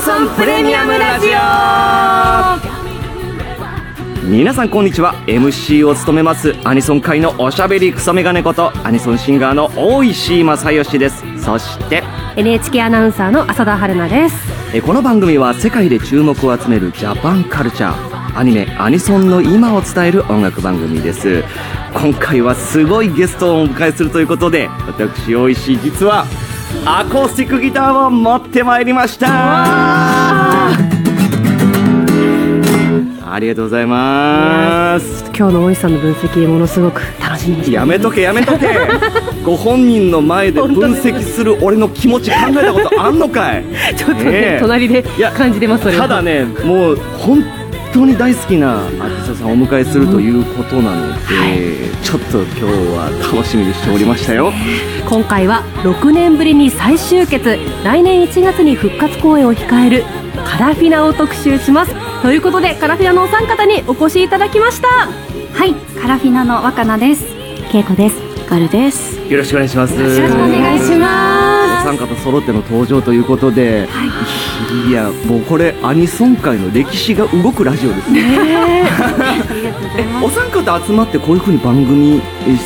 ソンプレミアムラジオ皆さんこんにちは MC を務めますアニソン界のおしゃべりクソメガネことアニソンシンガーの大石正義ですそして NHK アナウンサーの浅田春奈ですこの番組は世界で注目を集めるジャパンカルチャーアニメアニソンの今を伝える音楽番組です今回はすごいゲストをお迎えするということで私大石実はアコースティックギターを持ってまいりました。ありがとうございます。今日の大石さんの分析ものすごく楽しみにしてやめとけやめとけ。ご本人の前で分析する俺の気持ち考えたことあんのかい。ちょっとね、ねえ。隣で感じてますただねもう本当に大好きなアーティストさんをお迎えするということなので、ちょっと今日は楽しみにしておりましたよ。今回は6年ぶりに再集結。来年1月に復活公演を控えるカラフィナを特集します。ということでカラフィナのお三方にお越しいただきました。はい、カラフィナの若菜です。けいこです。ガルです。よろしくお願いします。よろしくお願いしまお三方揃っての登場ということで、い、やもうこれアニソン界の歴史が動くラジオですねえ お三方集まってこういうふうに番組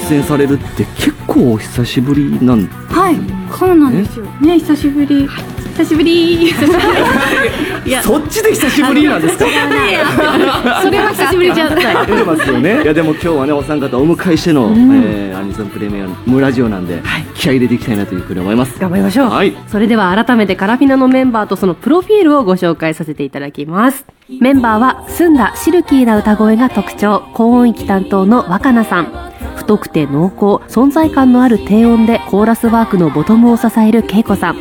出演されるって結構お久しぶりなんす。はい、そうなんですよ。ね、久しぶり。久しぶり。いや、そっちで久しぶりなんですか？それは久しぶりじゃない。出てますよね。いやでも今日はねお三方お迎えしての、えーアニソンプレミアムラジオなんで、気合い入れていきたいなというふうに思います。頑張りましょう、はい。それでは改めてカラフィナのメンバーとそのプロフィールをご紹介させていただきます。メンバーは澄んだシルキーな歌声が特徴。高音域担当の若菜さん。太くて濃厚。存在感のある低音でコーラスワークのボトムを支える恵子さん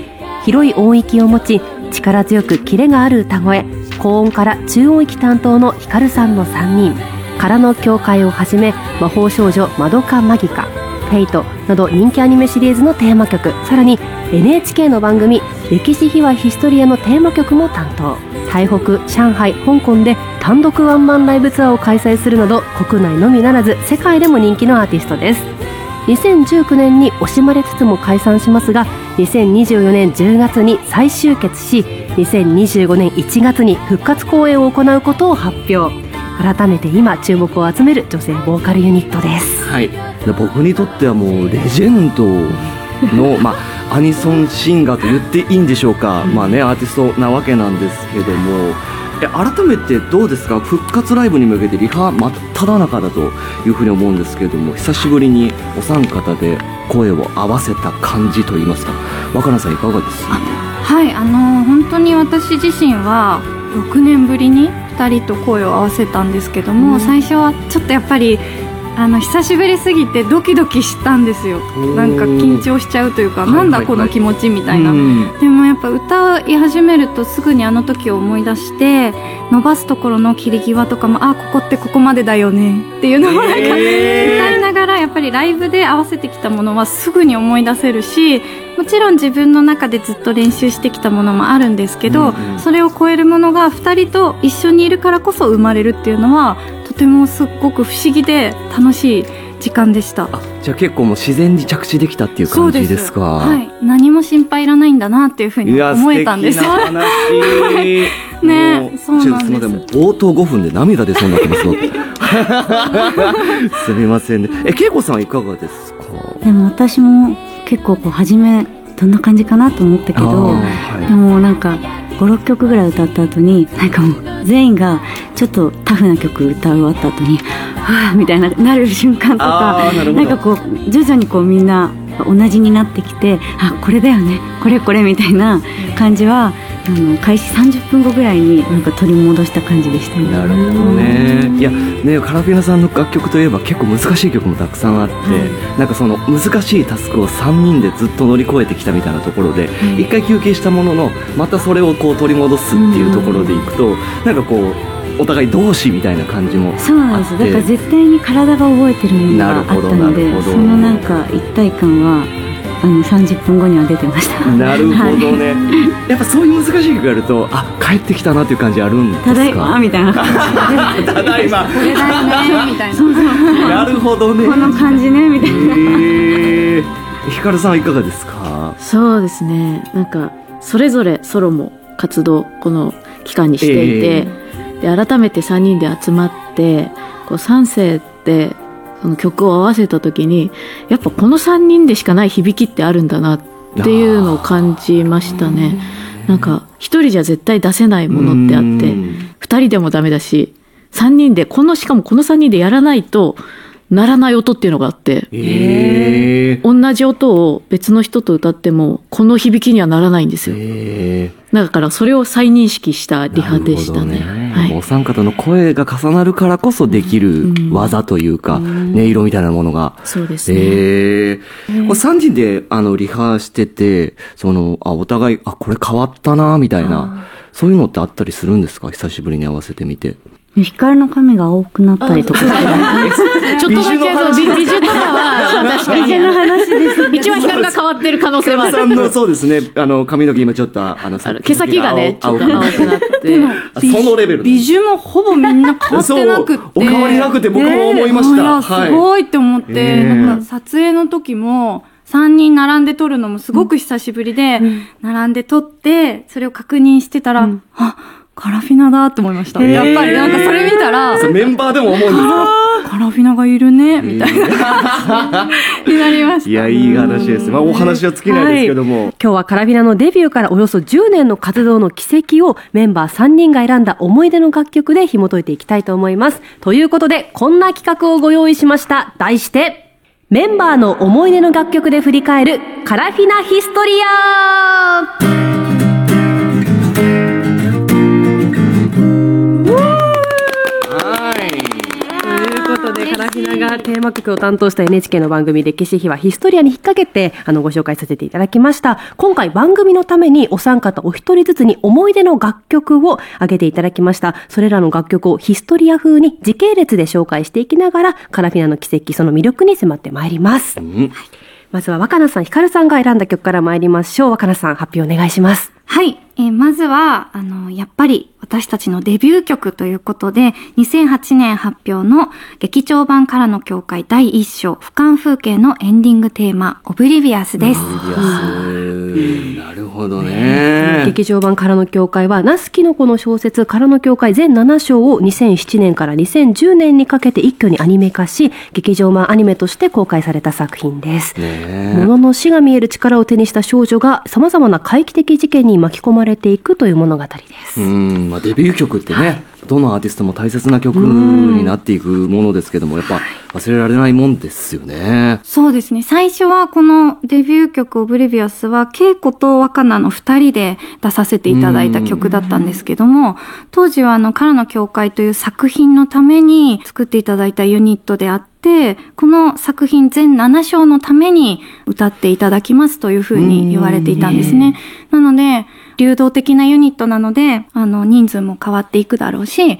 広い音域を持ち力強くキレがある歌声高音から中音域担当のヒカルさんの3人空の教会をはじめ魔法少女マドカマギカフェイトなど人気アニメシリーズのテーマ曲さらに NHK の番組「歴史秘話ヒストリア」のテーマ曲も担当。台北上海香港で単独ワンマンライブツアーを開催するなど国内のみならず世界でも人気のアーティストです。2019年に惜しまれつつも解散しますが2024年10月に再集結し2025年1月に復活公演を行うことを発表改めて今注目を集める女性ボーカルユニットですはい。僕にとってはもうレジェンドのまあアニソンシンガーと言っていいんでしょうか。まあねアーティストなわけなんですけども。え改めてどうですか？復活ライブに向けてリハ真っ只中だというふうに思うんですけれども久しぶりにお三方で声を合わせた感じといいますか。若菜さんいかがです？はい、あの本当に私自身は6年ぶりに2人と声を合わせたんですけども、最初はちょっとやっぱりあの久しぶりすぎてドキドキしたんですよ。ー。なんか緊張しちゃうというか、なんだこの気持ちみたいな、うん。でもやっぱ歌い始めるとすぐにあの時を思い出して伸ばすところの切り際とかもあここってここまでだよね。っていうのもなんか、えー。歌いながらやっぱりライブで合わせてきたものはすぐに思い出せるしもちろん自分の中でずっと練習してきたものもあるんですけど、うんうん。それを超えるものが2人と一緒にいるからこそ生まれるっていうのはとてもすっごく不思議で楽しい時間でした。あじゃあ結構もう自然に着地できたっていう感じですか？はい、何も心配いらないんだなっていうふうにいや思えたんです。素敵な話。ねもそうなんです。ちょっとすみません。冒頭5分で涙出そうになってますの すみませんね。え恵子さんいかがですか？でも私も結構こう初めどんな感じかなと思ったけど、はい。でもなんか56曲ぐらい歌った後になんかもう全員がちょっとタフな曲歌い終わった後にはぁみたいななる瞬間とかなんかこう徐々にこうみんな同じになってきてあこれだよねこれこれみたいな感じはあの開始30分後ぐらいになんか取り戻した感じでしたね。なるほどね。いやねカラフィナさんの楽曲といえば結構難しい曲もたくさんあって、なんかその難しいタスクを3人でずっと乗り越えてきたみたいなところで一、回休憩したもののまたそれをこう取り戻すっていうところでいくと、なんかこうお互い同志みたいな感じもそうなんです。だから絶対に体が覚えてるものがあったのでそのなんか一体感はあの30分後には出てました。なるほはい。どね、やっぱそういう難しい曲やるとあ帰ってきたなっていう感じあるんですか？ただいまみたいな。感ただいま。これだよねみたいな。そうそう。なるほどね。この感じねみたいなへえひかるさんはいかがですか？そうですね。なんかそれぞれソロも活動この期間にしていて、で改めて3人で集まってこう3世でその曲を合わせた時にやっぱこの3人でしかない響きってあるんだなっていうのを感じましたね。なんか一人じゃ絶対出せないものってあってうん二人でもダメだし三人でこのしかもこの三人でやらないと鳴らない音っていうのがあってえー。同じ音を別の人と歌ってもこの響きにはならないんですよ。えー。だからそれを再認識したリハでしたね。なるほどはい。お三方の声が重なるからこそできる技というか、音色みたいなものが。そうですね、ええこれ3人で、あの、リハしてて、その、あ、お互い、あ、これ変わったな、みたいな、そういうのってあったりするんですか？久しぶりに合わせてみて。光の髪が青くなったりとか。してちょっとだけそう美美女とかは確かにの話です。一番光が変わってる可能性はあるさんの、そうですね、あの、髪の毛今ちょっと、あの、毛先がねちょっと青青くなって。あそのレベル美女もほぼみんな変わってなくって。お変わりなくて僕も思いました。すごいって思って、ええ。なんか撮影の時も、3人並んで撮るのもすごく久しぶりで、並んで撮って、それを確認してたら、あ、カラフィナだって思いました。やっぱりなんかそれ見たら、そうメンバーでも思うんですかカラフィナがいるね、みたいなになりました。いや、いい話です。まあ、お話は尽きないですけども。今日はカラビナのデビューからおよそ10年の活動の軌跡をメンバー3人が選んだ思い出の楽曲で紐解いていきたいと思います。ということで、こんな企画をご用意しました。題して、メンバーの思い出の楽曲で振り返るカラフィナヒストリアことで、カラフィナがテーマ曲を担当した NHK の番組歴史秘話ヒストリアに引っ掛けて、あの、ご紹介させていただきました。今回番組のためにお三方お一人ずつに思い出の楽曲を挙げていただきました。それらの楽曲をヒストリア風に時系列で紹介していきながら、カラフィナの奇跡、その魅力に迫ってまいります。うんまずは若菜さん、ヒカルさんが選んだ曲から参りましょう。若菜さん、発表お願いします。はい。えーまずは、あの、やっぱり私たちのデビュー曲ということで、2008年発表の劇場版からの教会第一章、俯瞰風景のエンディングテーマ、オブリビアスです。なるほどね。劇場版からの教会は、ナスキノコの小説からの教会全7章を2007年から2010年にかけて一挙にアニメ化し、劇場版アニメとして公開された作品です。ね物の死が見える力を手にした少女が様々な怪奇的事件に巻き込まれていくという物語です。うん、まあ、デビュー曲ってね、どのアーティストも大切な曲になっていくものですけども、やっぱ忘れられないもんですよね。そうですね。最初はこのデビュー曲オブリビアスは、稽古と若菜の二人で出させていただいた曲だったんですけども、当時はあの、からの教会という作品のために作っていただいたユニットであって、この作品全7章のために歌っていただきますというふうに言われていたんですね。なので、流動的なユニットなので、あの、人数も変わっていくだろうし、あ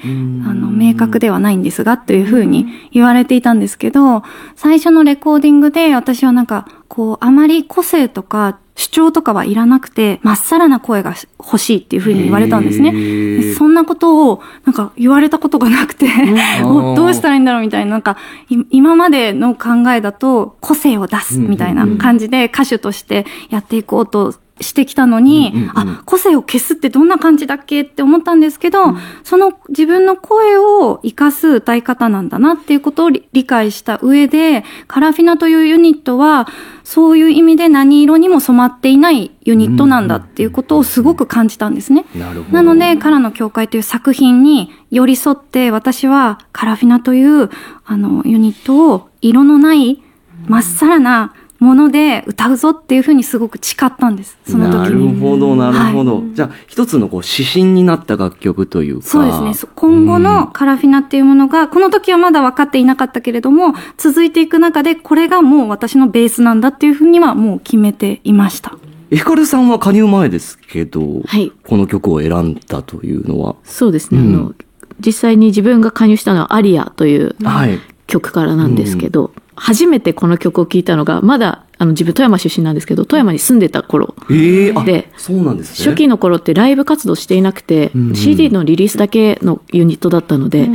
の、明確ではないんですが、というふうに言われていたんですけど、最初のレコーディングで私はなんか、こう、あまり個性とか主張とかはいらなくて、まっさらな声が欲しいっていうふうに言われたんですね。そんなことを、なんか言われたことがなくて、どうしたらいいんだろうみたいな、なんか、い今までの考えだと、個性を出すみたいな感じで歌手としてやっていこうとしてきたのに、うんうんうんあ、個性を消すってどんな感じだっけって思ったんですけど、その自分の声を活かす歌い方なんだなっていうことを理理解した上で、カラフィナというユニットは、そういう意味で何色にも染まっていないユニットなんだっていうことをすごく感じたんですね。なるほど。なので、カラの教会という作品に寄り添って、私はカラフィナという、あの、ユニットを色のない、まっさらなもので歌うぞっていうふうにすごく誓ったんです。その時なるに。ほど、なるほど。じゃあ、一つのこう指針になった楽曲というか。そうですね。そ今後のカラフィナっていうものが、この時はまだ分かっていなかったけれども、続いていく中で、これがもう私のベースなんだっていうふうにはもう決めていました。えヒカルさんは加入前ですけど、はいこの曲を選んだというのは？そうですね、うんあの実際に自分が加入したのは「アリア」というはい。曲からなんですけど、初めてこの曲を聴いたのがまだあの自分富山出身なんですけど富山に住んでた頃ええあで、そうなんですね。初期の頃ってライブ活動していなくて、うんうん CD のリリースだけのユニットだったので、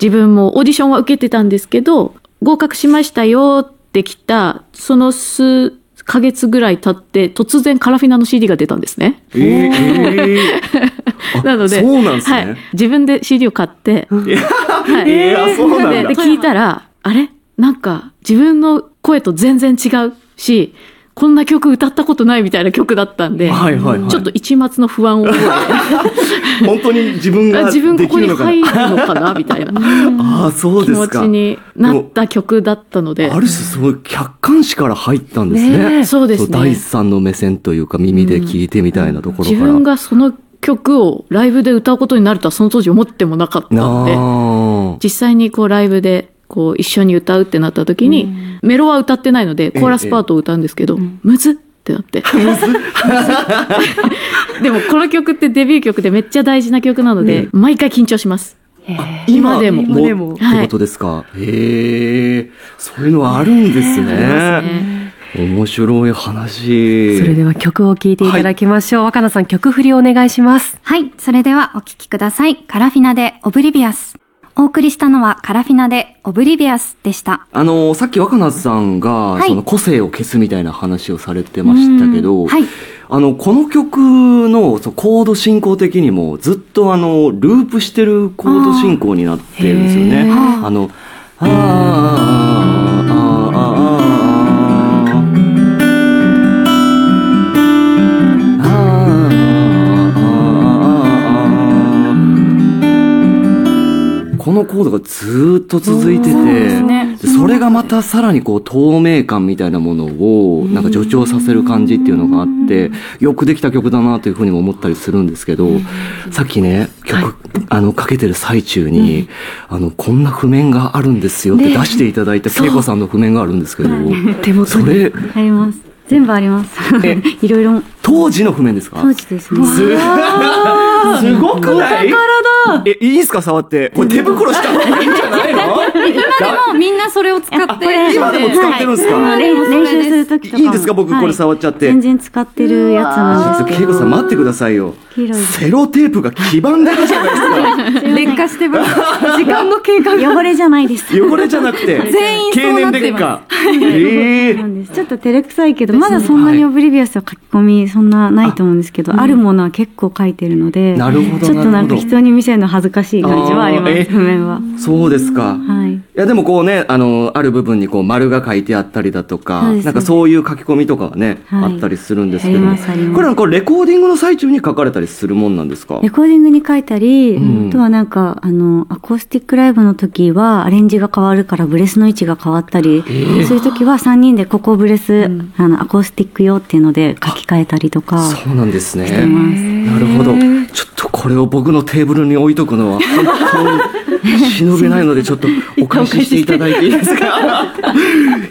自分もオーディションは受けてたんですけど合格しましたよってきたその数ヶ月ぐらい経って、突然カラフィナの CD が出たんですね。えーえー なので、そうなんですね。はい。自分で CD を買って、はい。えーあそうなんだでで、聞いたら、あれ？なんか、自分の声と全然違うし、こんな曲歌ったことないみたいな曲だったんで、はいはいはいちょっと一末の不安を覚え 本当に自分て、があ自分ここにできるのかな入るのかな？みたいな ああ、そう気持ですか。ちになった曲だったのであ、る種すごい客観視から入ったんですね。そうですね。第三の目線というか耳で聞いてみたいなところから。自分がその曲をライブで歌うことになるとはその当時思ってもなかったんで、あ実際にこうライブでこう一緒に歌うってなった時に、メロは歌ってないのでコーラスパートを歌うんですけど、むずってなって。でもこの曲ってデビュー曲でめっちゃ大事な曲なので、毎回緊張します。あ今でも今でも。ってことですか？へえ、そういうのはあるんですね。面白い話。それでは曲を聴いていただきましょう。若菜さん曲振りをお願いします。はい、それではお聴きください。カラフィナでオブリビアス。お送りしたのはカラフィナでオブリビアスでした。あの、さっき若菜さんが、いその個性を消すみたいな話をされてましたけど、うんはいあの、この曲のそうコード進行的にもずっとあの、ループしてるコード進行になってるんですよね。あの、あーあーあーあーのコードがずーっと続いてて、ね。でそれがまたさらにこう透明感みたいなものをなんか助長させる感じっていうのがあって、よくできた曲だなというふうにも思ったりするんですけど、さっきね、曲、あの、かけてる最中に、あの、こんな譜面があるんですよって出していただいた恵子さんの譜面があるんですけど、それ、あります。全部あります。いろいろ、当時の譜面ですか？当時ですね。すすごくない？え、いいですか？触って。これ手袋した方がいいんじゃないの？今でもみんなそれを使ってる今でも使ってるんですか、はい練練習するときとかも。いいですか？僕これ触っちゃってはい全然使ってるやつなんですけど。恵子さん待ってくださいよ。セロテープが黄ばんでるじゃないですか。劣化してます。時間の経過が。汚れじゃないです。汚れじゃなくて。全員そうなってます経年劣化。ええなんです。ちょっと照れくさいけど、まだそんなにオブリビアスは書き込みそんなないと思うんですけど、あるものは結構書いてるので、なるほどちょっとなんか人に見せるの恥ずかしい感じはありまあー。えす、譜面は。そうですか。はい。いやでもこうね、あの、ある部分にこう丸が書いてあったりだとか、そうですなんかそういう書き込みとかはね、はい。あったりするんですけどもこれはこうレコーディングの最中に書かれたりするもんなんですか？レコーディングに書いたり、うん。あとはなんか、あの、アコースティックライブの時は、アレンジが変わるからブレスの位置が変わったり、そういう時は3人でここブレス、あの、アコースティック用っていうので書き換えたりとか、そうなんですね。なるほど。ちょっとこれを僕のテーブルに置いとくのは本当に忍べないのでちょっとお返ししていただいていいですか？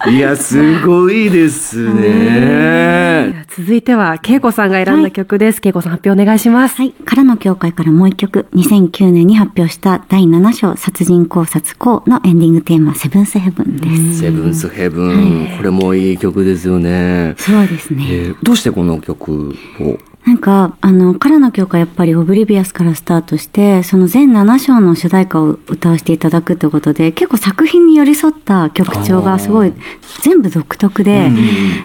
いや、すごいですね。続いては、恵子さんが選んだ曲です。恵子さん発表お願いします。はい。からの教会からもう一曲、2009年に発表した第7章殺人考察項のエンディングテーマ、セブンスヘブンです。セブンスヘブン。これもいい曲ですよね。そうですね。えーどうしてこの曲をなんか、あの、カラの教会やっぱりオブリビアスからスタートして、その全7章の主題歌を歌わせていただくってことで、結構作品に寄り添った曲調がすごい、全部独特で、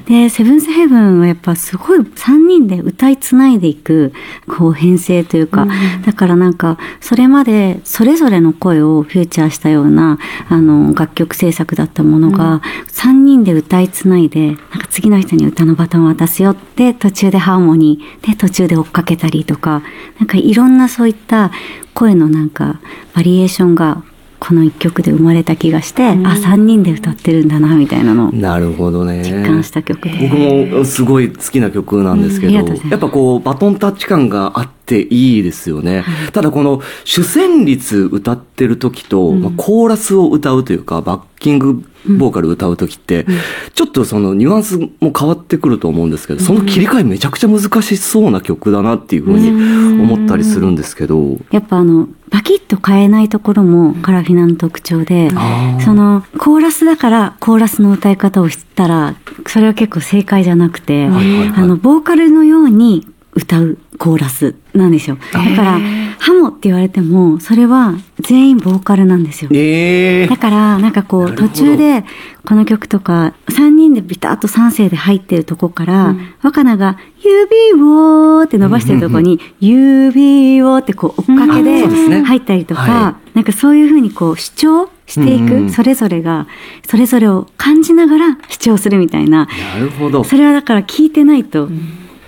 で、セブンスヘブンはやっぱすごい3人で歌いつないでいく、こう編成というか、だからなんか、それまでそれぞれの声をフューチャーしたような、あの、楽曲制作だったものが、3人で歌いつないで、なんか次の人に歌のバトンを渡すよって、途中でハーモニー、で、途中で追っかけたりとか、なんかいろんなそういった声のなんか、バリエーションが、この一曲で生まれた気がして、あ、3人で歌ってるんだな、みたいなのをなるほどね。実感した曲。僕もすごい好きな曲なんですけど、うんやっぱこうバトンタッチ感があっていいですよね。ただこの主旋律歌ってる時と、まあ、コーラスを歌うというか、バッキングボーカル歌う時って、ちょっとそのニュアンスも変わってくると思うんですけど、その切り替えめちゃくちゃ難しそうな曲だなっていうふうに思ったりするんですけど、やっぱあの、バキッと変えないところもカラフィナの特徴で、その、コーラスだからコーラスの歌い方を知ったら、それは結構正解じゃなくて、はいはいはい。あの、ボーカルのように歌うコーラス。なんですよ。だから、ハモって言われても、それは全員ボーカルなんですよ。ええだから、なんかこう、途中で、この曲とか、3人でビタッと3声で入ってるとこから、若菜が、指をって伸ばしてるとこに、指をってこう、追っかけで入ったりとか、はなんかそういうふうにこう、主張していうんうん。く、それぞれが、それぞれを感じながら主張するみたいな、なるほど。それはだから聞いてないと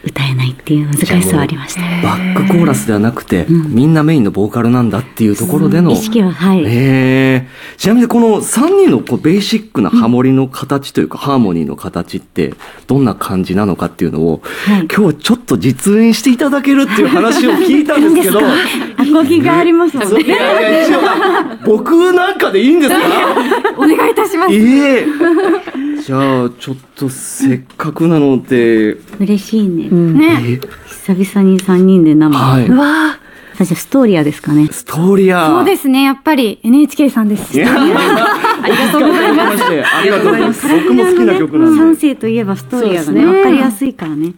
歌えないっていう難しさはありました。バックコーラスではなくて、うんみんなメインのボーカルなんだっていうところでの。意識は、はい。ええちなみにこの3人のこうベーシックなハモリの形というか、ハーモニーの形ってどんな感じなのかっていうのを、はい今日ちょっと実演していただけるっていう話を聞いたんですけど、アコギがありますもんね。僕なんかでいいんですか？お願いいたします。ええじゃあちょっとせっかくなので、嬉しいね。ね。え久々に3人で生。はいうわ私はストーリアですかね。ストーリアそうですね。やっぱり NHK さんです。ありがとうございます。ありがとうございます。僕も好きな曲なん三で。世といえばストーリアがね、わかりやすいからね。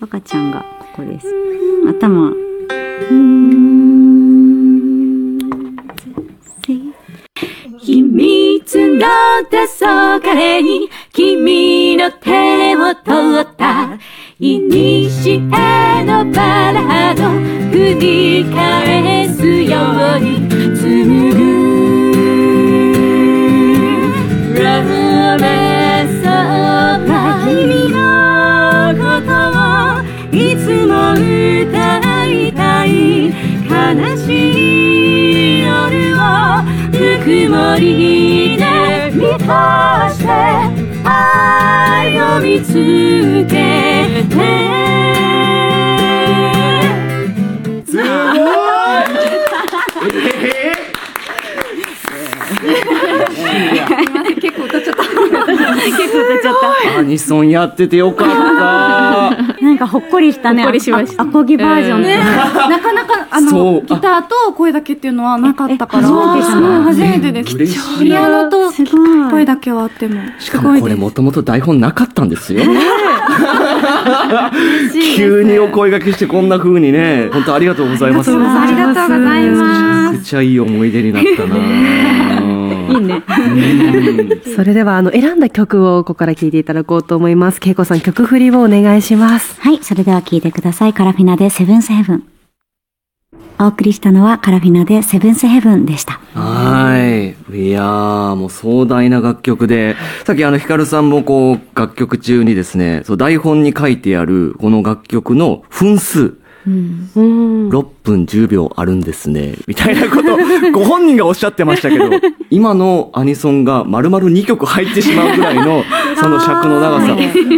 赤ちゃんがここです。頭。秘密の黄昏に君の手を取ったいにしえのバラード繰り返すように。紡ぐラメソマ君のことをいつも歌いたい。悲しい夜をぬくもりで満たして。愛を見つけてすごい。結構歌っちゃった。結構歌っちゃっアニソンやっててよかった。た。なんかほっこりしたね。ほっこりしましたあアコギバージョンで。ね、なかなかあそうのギターと声だけっていうのはなかったからえ初めてじゃないうん初めてです嬉しいピアノとすごい。声だけはあってもしかもこれもともと台本なかったんですよ。急にお声掛けしてこんな風にね、本当ありがとうございます。めありがとうございちゃますくちゃいい思い出になったな。いいね。うんそれではあの選んだ曲をここから聴いていただこうと思います。恵子さん曲振りをお願いします。はい、それでは聴いてください。カラフィナでセブンスヘブン。お送りしたのはカラフィナでセブンスヘブンでした。はい。いやー、もう壮大な楽曲で、さっきあの、ヒカルさんもこう、楽曲中にですね、そう台本に書いてある、この楽曲の分数、うんうん。6分10秒あるんですね、みたいなこと、ご本人がおっしゃってましたけど、今のアニソンが丸々2曲入ってしまうぐらいの、その尺の長さ。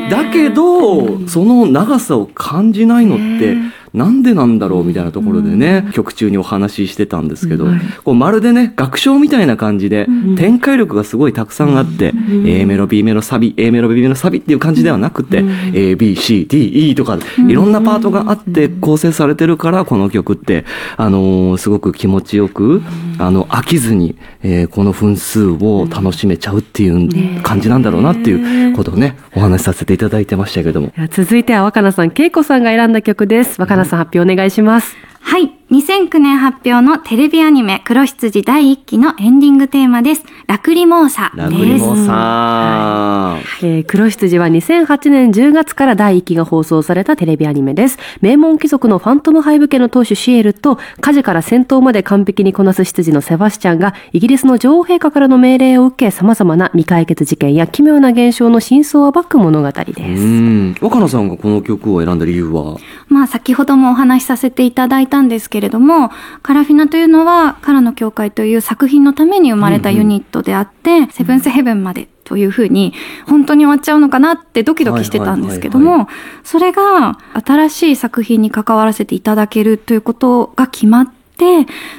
だけど、その長さを感じないのって、なんでなんだろうみたいなところでね、曲中にお話ししてたんですけど、こうまるでね、楽章みたいな感じで、展開力がすごいたくさんあって、A メロ、B メロ、サビ、A メロ、B メロ、サビっていう感じではなくて、A、B、C、D、E とか、いろんなパートがあって構成されてるから、この曲って、あのーすごく気持ちよく、あの、飽きずに、えーこの分数を楽しめちゃうっていう感じなんだろうなっていうことをね、お話しさせていただいてましたけども。続いては若菜さん、恵子さんが選んだ曲です。若菜さん発表お願いします。はい。2009年発表のテレビアニメ黒羊第1期のエンディングテーマです。ラクリモーサラグリです。モさん。えー黒羊は2008年10月から第1期が放送されたテレビアニメです。名門貴族のファントムハイブ家の当主シエルと、火事から戦闘まで完璧にこなす執事のセバスチャンが、イギリスの女王陛下からの命令を受け、様々な未解決事件や奇妙な現象の真相を暴く物語です。うん。若菜さんがこの曲を選んだ理由は？まあ先ほどもお話しさせていただいたんですけれども、カラフィナというのは、カラの教会という作品のために生まれたユニットであって、セブンスヘブンまでというふうに、本当に終わっちゃうのかなってドキドキしてたんですけども、それが新しい作品に関わらせていただけるということが決まって、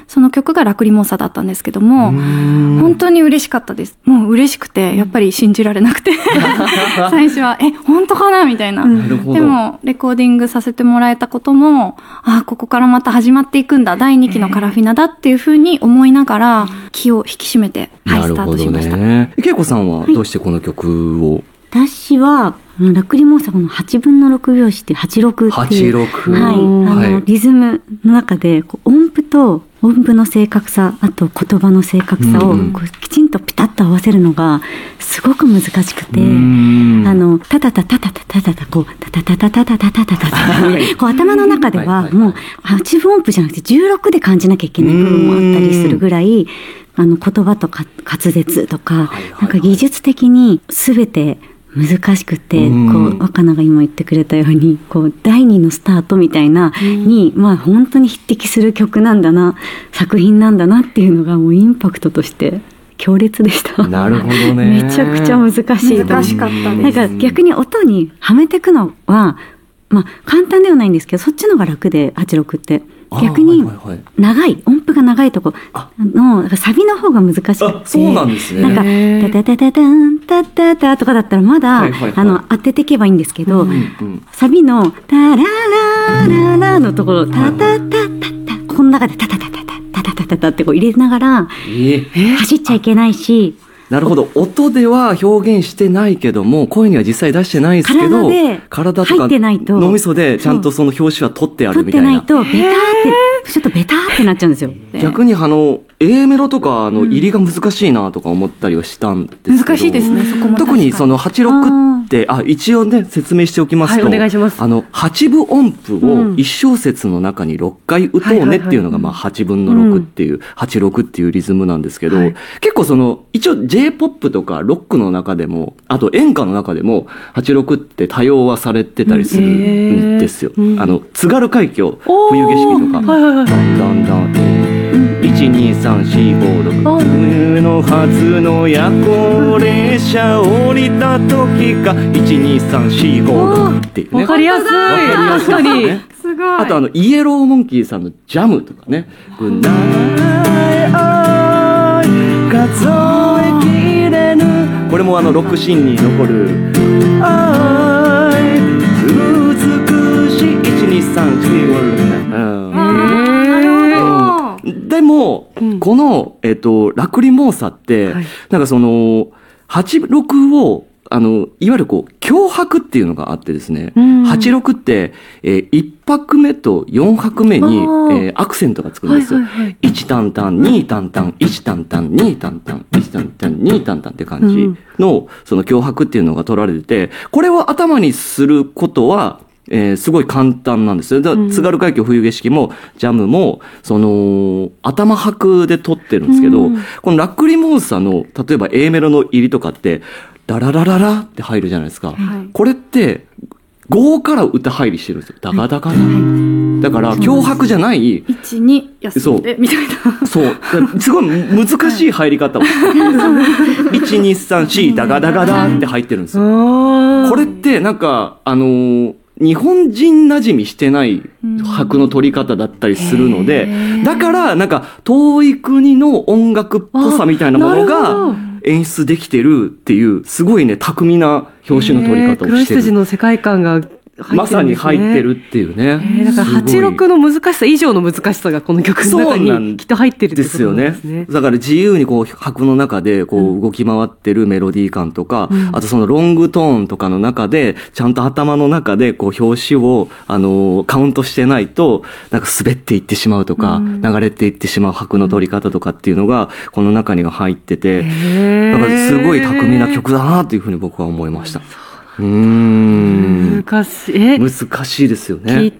その曲がラクリモーサだったんですけども、本当に嬉しかったです。もう嬉しくて、やっぱり信じられなくて、最初は、え、本当かなみたいな。でも、レコーディングさせてもらえたことも、あここからまた始まっていくんだ、第2期のカラフィナだっていうふうに思いながら、気を引き締めて、はい、スタートしました。ね。恵子さんはどうしてこの曲を私は、ラクリモーサの8分の6拍子っていう86っていう。86はい。あの、はいリズムの中で、音符と音符の正確さ、あと言葉の正確さをきちんとピタッと合わせるのが、すごく難しくて、うんあの、タタタタタタタタタ、こう、タタタタタタタタタタこう頭の中ではもう8分音符じゃなくて16で感じなきゃいけない部分もあったりするぐらい、あの言葉とか滑舌とか、なんか技術的に全て難しくて、うん。こう若菜が今言ってくれたようにこう第二のスタートみたいなに、まあ本当に匹敵する曲なんだな作品なんだなっていうのがもうインパクトとして強烈でした。なるほどね。めちゃくちゃ難しい難しかったです。なんか逆に音にはめていくのは、まあ簡単ではないんですけど、そっちのが楽で、86って。逆に長い、音符が長いとこの、サビの方が難しくて。あそうなんですね。なんか、タタタタタン、タタタとかだったらまだ、あの、当てていけばいいんですけど、サビの、タララララのところ、タタタタタ、この中でタタタタタ、タタタタタってこう入れながら、ええ走っちゃいけないし、なるほど。音では表現してないけども声には実際出してないですけど体とか脳みそでちゃんとその表紙は取ってある取っみたいな。てないと、ベターって、ちょっとベターってなっちゃうんですよ。逆にあの A メロとかの入りが難しいなとか思ったりはしたんですけど、うん、難しいですねそこも特にその86ってあ一応ね説明しておきますと、はい、お願いします。あの8分音符を1小節の中に6回打とうねっていうのが、まあ、8分の6っていう、86っていうリズムなんですけど、はい、結構その一応 j p o p とかロックの中でもあと演歌の中でも86って多様はされてたりするんですよ。うん。えー、あの津軽海峡冬景色とか、だんだんだん。123456のはずの夜行列車降りた時か。123456っていうね。わかりやすい。確かにすごい。あとあのイエローモンキーさんの「ジャム」とかね「グナイ数えきれぬ」これもあのロックシーンに残る「愛。美しい。123456」でも、うん。この、えっと、ラクリモーサって、はい。なんかその、86を、あの、いわゆるこう、脅迫っていうのがあってですね、うん。86って、えー、1拍目と4拍目に、えーアクセントがつくんですよ。はいはいはい。1タンタン、2タンタン、1タンタン、2タンタン、1タンタン、2タンタンって感じの、その脅迫っていうのが取られてて、これを頭にすることは、えーすごい簡単なんですよ。だから津軽海峡冬景色も、ジャムも、その、頭拍で撮ってるんですけど、うんこのラクリモーサの、例えば A メロの入りとかって、ラララララって入るじゃないですか。これって、5から歌入りしてるんですよ。ダガダガダ。だから、脅迫じゃない、一二休んでみたいなそう。だすごい難しい入り方を。1、2、3、4、ダガダガダって入ってるんですよ。これってなんか、あのー日本人馴染みしてない拍の取り方だったりするので、だからなんか遠い国の音楽っぽさみたいなものがど。演出できてるっていう、すごいね、巧みな表紙の取り方を黒してる。羊の世界観がまさに入ってるっていうね。えーだからすごい。86の難しさ以上の難しさがこの曲の中にきっと入ってるってことですよね。なんですね。だから自由にこう拍の中でこう動き回ってるメロディー感とか、あとそのロングトーンとかの中で、ちゃんと頭の中でこう表紙を、あのーカウントしてないと、なんか滑っていってしまうとか、流れていってしまう拍の取り方とかっていうのが、この中には入ってて、だからすごい巧みな曲だなというふうに僕は思いました。うーん。難しい。え？難しいですよね。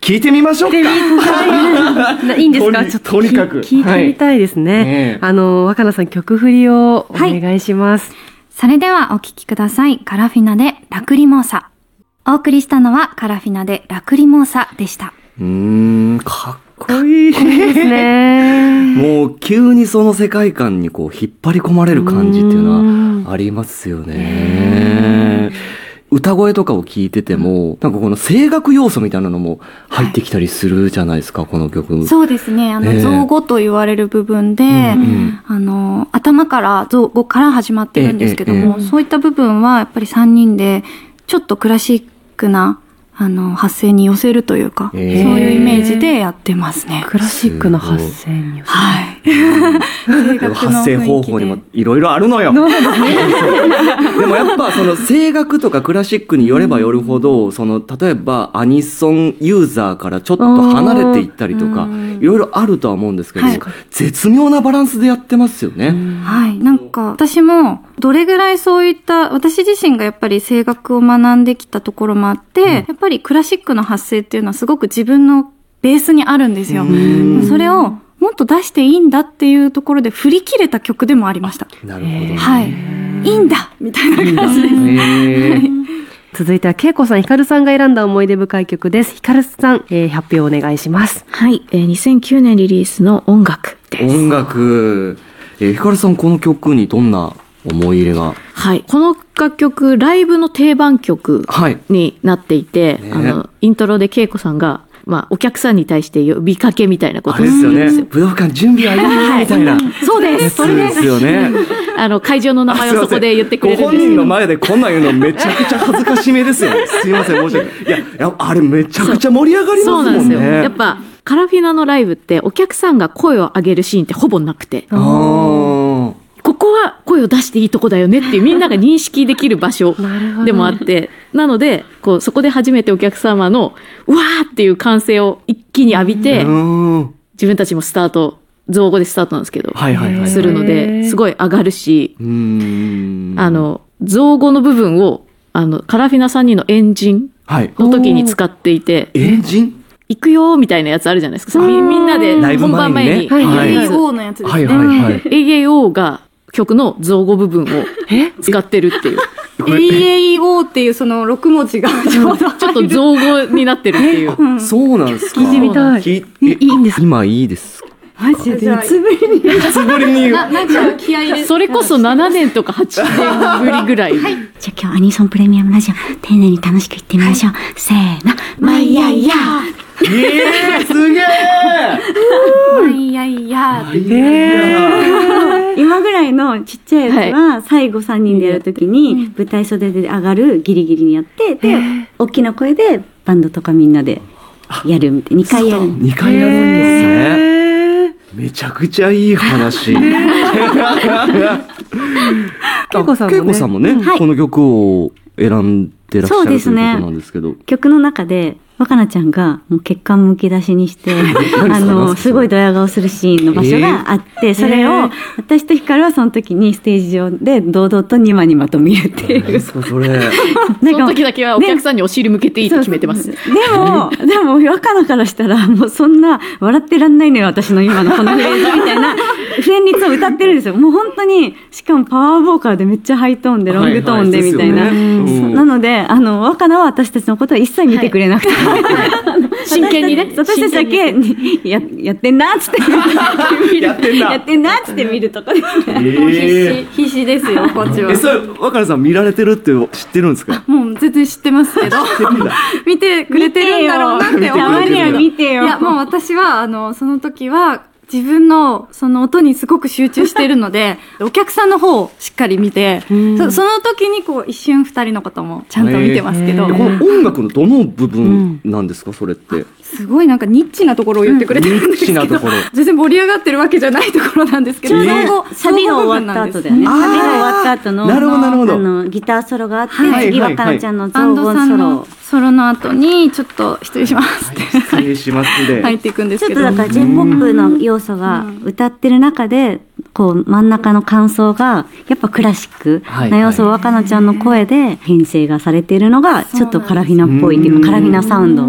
聞いてみましょうか聞いいないいんですか？とにちょっととにかく聞いてみたいですね。あの、若菜さん曲振りをお願いします。それではお聴きください。カラフィナでラクリモーサ。お送りしたのはカラフィナでラクリモーサでした。うーん、かっこいい。ですね。もう急にその世界観にこう引っ張り込まれる感じっていうのはありますよね。歌声とかを聞いてても、なんかこの声楽要素みたいなのも入ってきたりするじゃないですか、この曲。そうですね。あの、ええ。造語と言われる部分で、んあの、頭から造語から始まってるんですけども、ええそういった部分はやっぱり3人で、ちょっとクラシックな、あの、発声に寄せるというか、ええそういうイメージでやってますね。クラシックの発声によってはい。声楽の発声方法にもいろいろあるのよ。でもやっぱその声楽とかクラシックによればよるほど、その例えばアニソンユーザーからちょっと離れていったりとか、いろいろあるとは思うんですけど、はい絶妙なバランスでやってますよね。はい。なんか、私も、どれぐらいそういった、私自身がやっぱり声楽を学んできたところもあって、やっぱりクラシックの発声っていうのはすごく自分のベースにあるんですよ。それをもっと出していいんだっていうところで振り切れた曲でもありました。なるほど。はい。いいんだみたいな感じです。へー続いては、恵子さん、ひかるさんが選んだ思い出深い曲です。ひかるさん、えー発表お願いします。はい、えー2009年リリースの音楽です。音楽、えー、ひかるさんこの曲にどんな思い入れがはい。この楽曲、ライブの定番曲はい。になっていて、ねあの、イントロで恵子さんが、まあ、お客さんに対して呼びかけみたいなことですよね。武道館準備はいいみたいな。そうです。それやつですよね。あの、会場の名前をそこで言ってくれるんご本ですけど。人の前でこんなん言うのめちゃくちゃ恥ずかしめですよ。すいません、申し訳ない。いや、あれめちゃくちゃ盛り上がりそうなんですよ。ますもんね。やっぱ、カラフィナのライブってお客さんが声を上げるシーンってほぼなくて、あーここは声を出していいとこだよねっていうみんなが認識できる場所 でもあって、なので、こう、そこで初めてお客様の、うわーっていう歓声を一気に浴びて、うん。自分たちもスタート、造語でスタートなんですけど、はいはいはい。するので、すごい上がるし。あ、の、造語の部分を、あの、カラフィナ3人のエンジンはい。の時に使っていて、エンジン？行くよーみたいなやつあるじゃないですか。みみんなで本番前に、前にねはい AO のやつですね。AAO が曲の造語部分を 使ってるっていう。これ AAO っていうその6文字がちょうどちょっと造語になってるっていう。そうなんですか？聞いてみたい。いいんですか？今いいですか？マジで？いつぶりにい。つぶりに。言う。なんか気合いです。それこそ7年とか8年ぶりぐらい。じゃあ今日アニソンプレミアムラジオ丁寧に楽しくいってみましょう。せーの、まいやいやええー、すげえいやいや。今ぐらいのちっちゃいやつは最後3人でやるときに舞台袖で上がるギリギリにやって、で、大きな声でバンドとかみんなでやるみたいな。2回やる。2回やるんですね。めちゃくちゃいい話。恵子さんもね恵子さんもね、はいこの曲を選んでらっしゃるということそうですねなんですけど。曲の中で若菜ちゃんがもう血管むき出しにして あ何のですごいドヤ顔するシーンの場所があって、それを私と光はその時にステージ上で堂々とニマニマと見るっていう。ですか、それ。その時だけはお客さんにお尻向けていいって決めてます。でも、でも、若菜からしたら、もうそんな、笑ってらんないのよ、私の今のこのフレーズみたいな、旋律を歌ってるんですよ。もう本当に、しかもパワーボーカルでめっちゃハイトーンで、ロングトーンでみたいな。はいはいねうんなので、あの、若菜は私たちのことは一切見てくれなくて。真剣にね。私たちだけ、や、やってんなっつって。やってんなやってんなっつって見るとかですね。え死、必死ですよ、こっちはえ、。それ、若菜さん見られてるって知ってるんですか？もう全然知ってますけど、見てくれてるんだろうなって思うんですけど。たまには見てよいや、もう私は、あの、その時は、自分のその音にすごく集中しているので、お客さんの方をしっかり見て、そその時にこう一瞬二人のこともちゃんと見てますけど。え、この音楽のどの部分なんですか、それって。すごいなんかニッチなところを言ってくれてるんですけど、ニッチなところ。全然盛り上がってるわけじゃないところなんですけど、えーサビが終わった後だよね。サビが終わった後の、なるほどなるほど。あの、ギターソロがあって、はい。次ははいはいかなちゃんのバンド造語ソロ。ソロの後に、ちょっと失礼しますって。失礼しますで。入っていくんですちょっけど。とだから J-POP の要素が歌ってる中で、こう真ん中の感想が、やっぱクラシックはい。な要素を若菜ちゃんの声で編成がされているのが、ちょっとカラフィナっぽいっていううん。か、カラフィナサウンド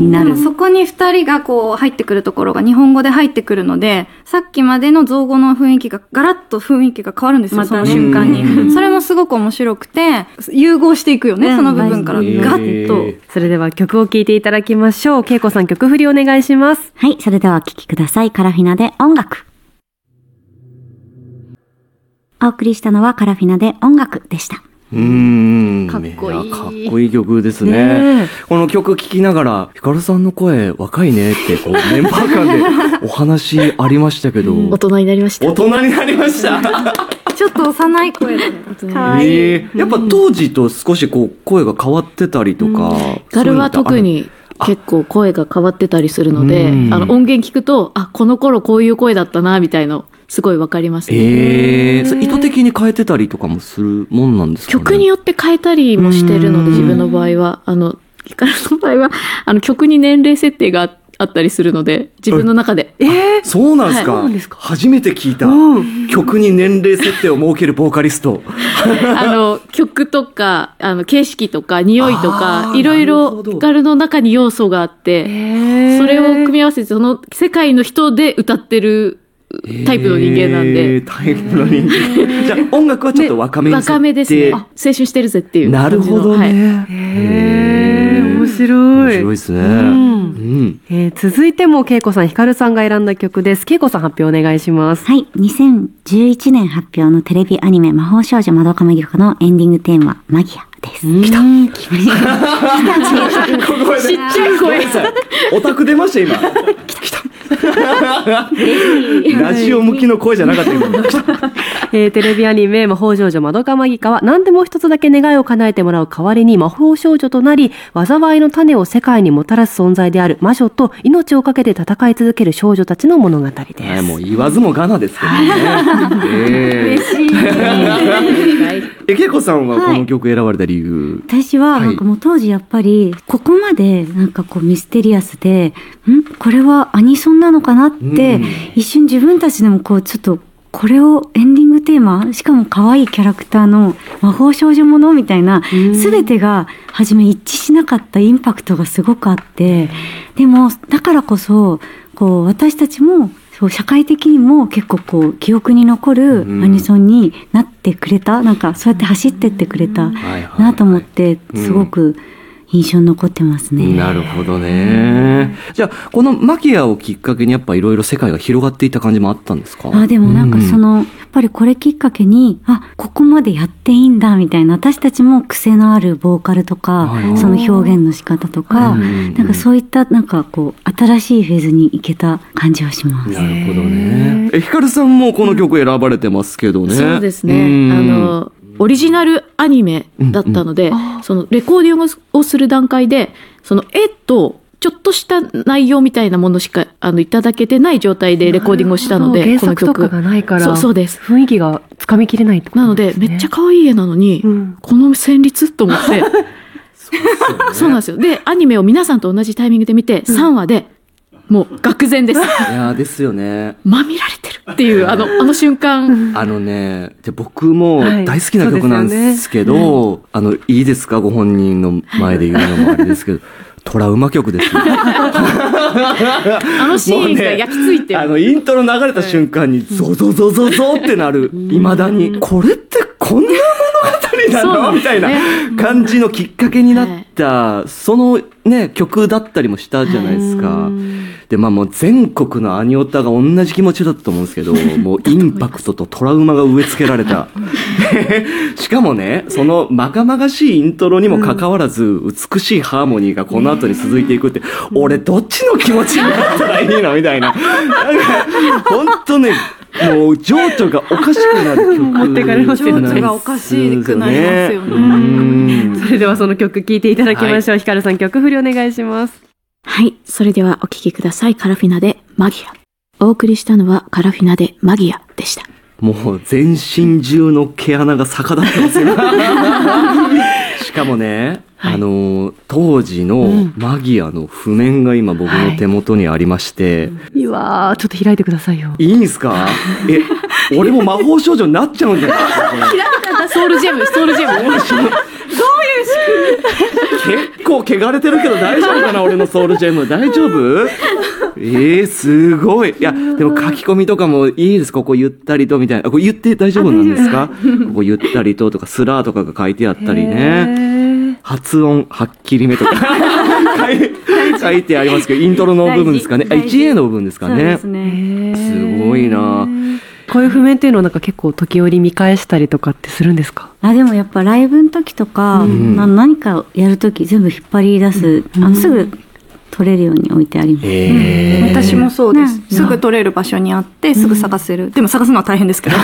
になる。そこに二人がこう入ってくるところが日本語で入ってくるので、さっきまでの造語の雰囲気がガラッと雰囲気が変わるんですよ、ねの瞬間うんに。それもすごく面白くて、融合していくよね、うんその部分から。うんガッと。えそれでは曲を聴いていただきましょう。恵子さん曲振りお願いします。はい、それではお聴きください。カラフィナで音楽。お送りしたのはカラフィナで音楽でした。うーん。かっこいいやかっこいい曲ですねねえ。この曲聴きながら、ヒカルさんの声若いねって、こう、メンバー間でお話ありましたけど、大人になりました。大人になりました。ちょっと幼い声で。かわいい。ええやっぱ当時と少しこう、声が変わってたりとか。ガルは特に結構声が変わってたりするので、うんあの音源聞くと、あ、この頃こういう声だったな、みたいの、すごいわかりますね。ええそれ意図的に変えてたりとかもするもんなんですかね？曲によって変えたりもしてるので、うん自分の場合は。あの、ヒカルの場合は、あの、曲に年齢設定があったりするので、自分の中で。そうなんですか,、はい。そうなんですか。初めて聞いた、うん。曲に年齢設定を設けるボーカリスト。あの、曲とか、あの、景色とか、匂いとかいろいろヒカルの中に要素があって、それを組み合わせて、その世界の人で歌ってるタイプの人間なんで。えータイプの人間 じゃあ音楽はちょっと若めに若めですね。あ青春してるぜっていうな感じの。るほどはいね、へー面白面い白いですね、うんうんえー続いても恵子さん、ひかるさんが選んだ曲です。恵子さん発表お願いします。はい。2011年発表のテレビアニメ魔法少女まどかまぎかのエンディングテーマ、マギアです。来た。ここでちっちゃい声オタク出ました今来たラジオ向きの声じゃなかった今えーテレビアニメ魔法少女まどかマギカは何でも一つだけ願いを叶えてもらう代わりに魔法少女となり災いの種を世界にもたらす存在である魔女と命を懸けて戦い続ける少女たちの物語です。はい、もう言わずもがなですけどね。え え。え、けいこさんはこの曲選ばれた理由。私は、なんかもう当時やっぱり、ここまでなんかこうミステリアスで、ん？これはアニソンなのかなって、うん一瞬自分たちでもこうちょっと、これをエンディングテーマしかも可愛いキャラクターの魔法少女ものみたいな、すべてが初め一致しなかったインパクトがすごくあって、でも、だからこそ、こう、私たちも、そう、社会的にも結構こう、記憶に残るうん。アニソンになってくれた、なんかそうやって走ってってくれたなと思って、うんすごく印象に残ってますね。なるほどね。じゃあ、このマキアをきっかけにやっぱいろいろ世界が広がっていった感じもあったんですか？あでもなんかその、の、やっぱりこれきっかけに、あ、ここまでやっていいんだ、みたいな、私たちも癖のあるボーカルとか、はいその表現の仕方とか、うんなんかそういった、なんかこう、新しいフェーズに行けた感じはします。なるほどね。え、ヒカルさんもこの曲選ばれてますけどね。そうですね。うんあの、オリジナルアニメだったので、そのレコーディングをする段階で、その絵と、ちょっとした内容みたいなものしかあのいただけてない状態でレコーディングをしたので、原この作とか曲。がないからそうそうです。雰囲気がつかみきれないってことなので、めっちゃ可愛い絵なのに、うん。この旋律と思って、そうなんですよ。で、アニメを皆さんと同じタイミングで見て、3話で、もう、愕然です。いやーですよね。まみられてるっていう、あの、あの瞬間。あのね、で僕もはい大好きな曲なんですけど、あの、いいですか？ご本人の前で言うのもあれですけど、トラウマ曲ですよ。あのシーンが焼き付いてる。あの、イントロ流れた瞬間に、ゾゾゾゾゾってなる。未だに。これってこんななのみたいな感じのきっかけになった、そのね、曲だったりもしたじゃないですか。で、まあもう全国のアニオタが同じ気持ちだったと思うんですけど、もうインパクトとトラウマが植え付けられた。しかもね、そのまがまがしいイントロにもかかわらず、美しいハーモニーがこの後に続いていくって、俺どっちの気持ちになったらいいの？みたいな。なんか、本当ね、もう情緒がおかしくなる曲持ってかれますよね情緒がおかしくなりますよねうんそれではその曲聴いていただきましょう。ひかるさん曲振りお願いします。はい。それではお聴きください。カラフィナでマギア。お送りしたのはカラフィナでマギアでした。もう全身中の毛穴が逆立ってますよ。しかもね、あの、当時のマギアの譜面が今僕の手元にありまして、いわー、ちょっと開いてくださいよ。い、いんすか？え、俺も魔法少女になっちゃうんじゃない？ですかこれソウルジェム、ソウルジェム。結構汚れてるけど大丈夫かな俺のソウルジェム。大丈夫？えー、すごい。いや、でも書き込みとかもいいです。ここゆったりとみたいな。これ言って大丈夫なんですか？ここゆったりととかスラーとかが書いてあったりね。発音はっきりめとか。書いてありますけど、イントロの部分ですかね。あ、大事 1A の部分ですかね。す。ね。すごいな。こういう譜面っていうのはなんか結構時折見返したりとかってするんですか？あでもやっぱライブの時とか、ん。な何かやる時全部引っ張り出す、あのすぐ取れるように置いてあります。えー。私もそうです、ね。すぐ取れる場所にあってすぐ探せる、でも探すのは大変ですけど いっ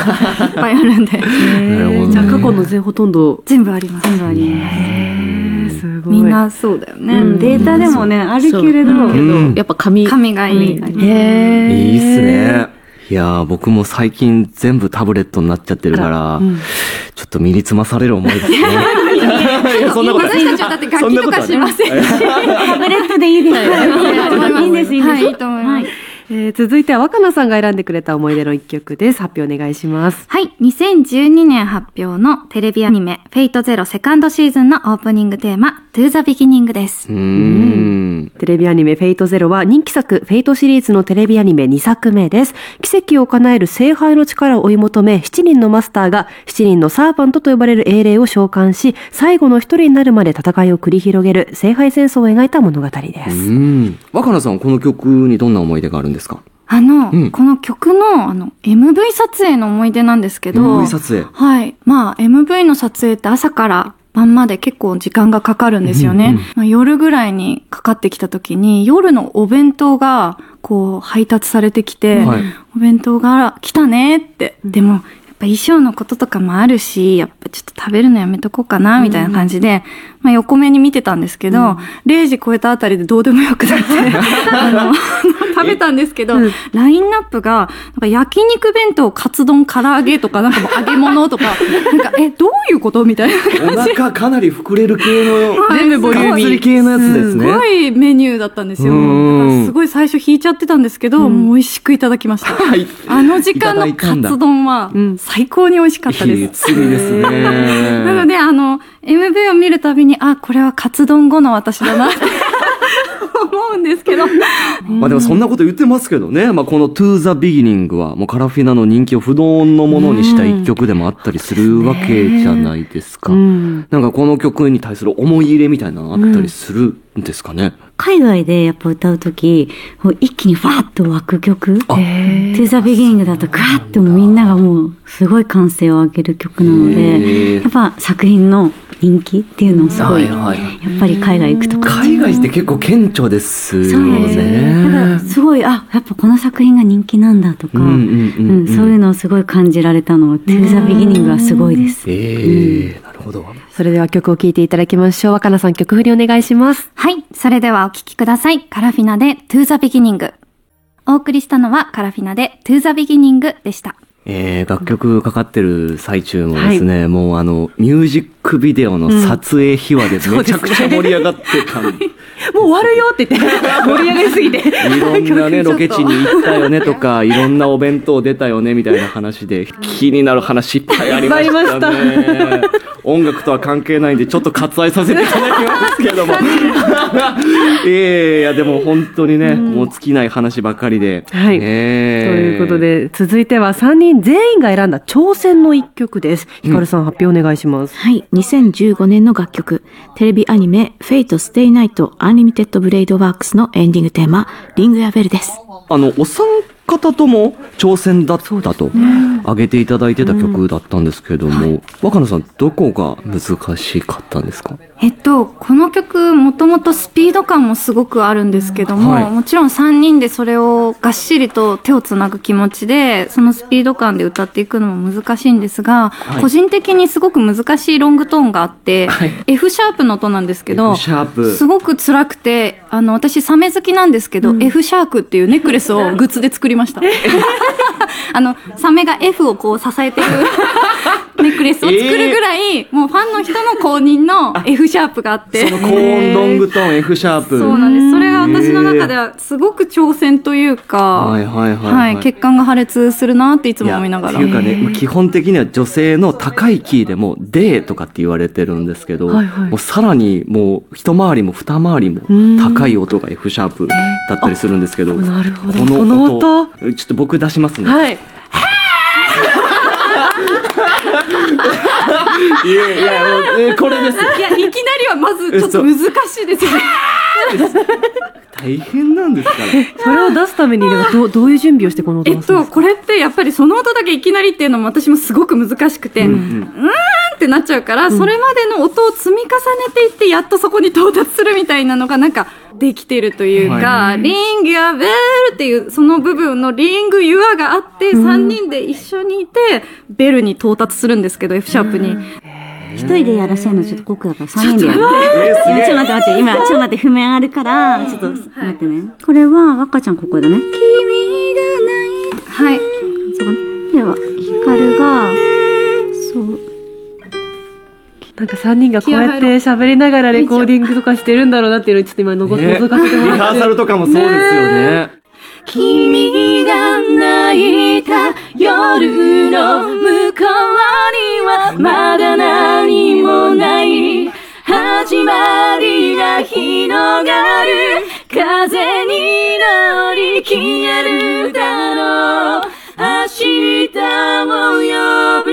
ぱいあるんで。ね。じゃあ過去の全ほとんど全部あります。全部あります。すごい。みんなそうだよね、うん。データでもねあるけれどそう。ん。やっぱ紙紙がいい、紙へー。いいっすね。いやー僕も最近全部タブレットになっちゃってるから、うん。ちょっと身につまされる思いですね。いやそんなこと。ない私たちはだって楽器とかしません。しタブレットでいい。ですいいんですいいんです。はい。いいと思いますえー続いては若菜さんが選んでくれた思い出の一曲です。発表お願いします。はい。2012年発表のテレビアニメ、 Fate/Zero セカンドシーズンのオープニングテーマ、To the Beginning です。うーん。テレビアニメ Fate/Zero は人気作 Fate シリーズのテレビアニメ2作目です。奇跡を叶える聖杯の力を追い求め、7人のマスターが7人のサーバントと呼ばれる英霊を召喚し、最後の一人になるまで戦いを繰り広げる聖杯戦争を描いた物語でうす。ん。若菜さん、この曲にどんな思い出があるんですか？あの、うんこの曲の、あの、MV 撮影の思い出なんですけど、MV 撮影。はい。まあ、MV の撮影って朝から晩まで結構時間がかかるんですよね。うんうんまあ、夜ぐらいにかかってきた時に、夜のお弁当が、こう、配達されてきて、はいお弁当が来たねって。でも、ぱ衣装のこととかもあるし、やっぱちょっと食べるのやめとこうかな、みたいな感じで、まあ横目に見てたんですけど、0時超えたあたりでどうでもよくなって、あの、食べたんですけど、ラインナップが、なんか焼肉弁当、カツ丼、唐揚げとか、なんかもう揚げ物とか、なんか、え、どういうことみたいな。お腹かなり膨れる系の、はい全部ボリューミー系のやつですね。すごいメニューだったんですよ。すごい最初引いちゃってたんですけど、もう美味しくいただきました。はい。あの時間のカツ丼は最高に美味しかったいいです。罪ですね。なので、あの、MV を見るたびに、あ、これはカツ丼後の私だなって思うんですけど。まあでもそんなこと言ってますけどね。まあこの To the Beginning はもうカラフィナの人気を不動のものにした一曲でもあったりするわけじゃないですか。うんなんかこの曲に対する思い入れみたいなのあったりするんですかね？海外でやっぱ歌うとき、こう一気にファーッと湧く曲。あ To the Beginning だとガーッとみんながもうすごい歓声を上げる曲なのへで、ーやっぱ作品の人気っていうのをすごい、はいはいやっぱり海外行くと海外って結構顕著ですよそうなんですよね。だかねら。すごい、あ、やっぱこの作品が人気なんだとか、うんうんうんうんそういうのをすごい感じられたのは、To the Beginning はすごいです。ええなるほど。それでは曲を聴いていただきましょう。若菜さん曲振りお願いします。はい。それではお聴きください。カラフィナで To the Beginning。お送りしたのはカラフィナで To the Beginning でした。えー、楽曲かかってる最中もですね、もうあの、ミュージックビデオの撮影秘話でめちゃくちゃ盛り上がってたんで、もう終わるよって言って、盛り上がりすぎて。いろんなね、ロケ地に行ったよねとか、いろんなお弁当出たよねみたいな話で、気になる話いっぱいありましたね。音楽とは関係ないんで、ちょっと割愛させていただきますけども。いやでも本当にね、もう尽きない話ばかりで。はい。え。ということで、続いては3人全員が選んだ挑戦の一曲です。ヒカルさん発表お願いします。はい。2015年の楽曲、テレビアニメ、 Fate/stay night Unlimited Blade Works のエンディングテーマ、 ring your bell です。あの、お三方とも挑戦だったと挙げていただいてた曲だったんですけども、若菜さん、どこが難しかったんですか？えっと、この曲、もともとスピード感もすごくあるんですけども、はい。もちろん3人でそれをがっしりと手をつなぐ気持ちで、そのスピード感で歌っていくのも難しいんですが、い。個人的にすごく難しいロングトーンがあって、はい。F シャープの音なんですけど、F シャープ。すごく辛くて、あの、私サメ好きなんですけど、F シャークっていうネックレスをグッズで作りました。あの、サメが F をこう支えてる ネックレスを作るぐらい、もうファンの人の公認の F シャープがあって。その高音ロングトーン F シャープ。そうなんです。それが私の中ではすごく挑戦というか、はいはいはい、はい、血管が破裂するなっていつも思いながら。やっていうかね、まあ基本的には女性の高いキーでも D とかって言われてるんですけど、はいはいもうさらにもう一回りも二回りも高い音が F シャープだったりするんですけど、なるほどこの音ちょっと僕出しますね。はい。いやいや、もうえーこれです。いや、いきなりはまずちょっと難しいですよね。大変なんですから。それを出すために、なんかどうどういう準備をしてこの音えっと、をするんですか？これってやっぱりその音だけいきなりっていうのも私もすごく難しくて、うーんってなっちゃうから、それまでの音を積み重ねていって、やっとそこに到達するみたいなのがなんかできてるというか、はリングやベルっていうその部分のリングユアがあって、3人で一緒にいて、ベルに到達するんですけど、F シャープに。一人でやらせるのちょっと酷だから三人でやる。えー、すげ今ちょっとえ。待って待って、今、ちょっと待って、譜面あるから、ちょっと待ってね。これは、赤ちゃんここだね。君がない。はいそうかな。では、ヒカルが、そう。なんか3人がこうやって喋りながらレコーディングとかしてるんだろうなっていうのをちょっと今のぞかせてもリらって。ハーサルとかもそうですよね。君が泣いた夜の向こうにはまだ何もない始まりが広がる風に乗り消えるだろう。明日を呼ぶ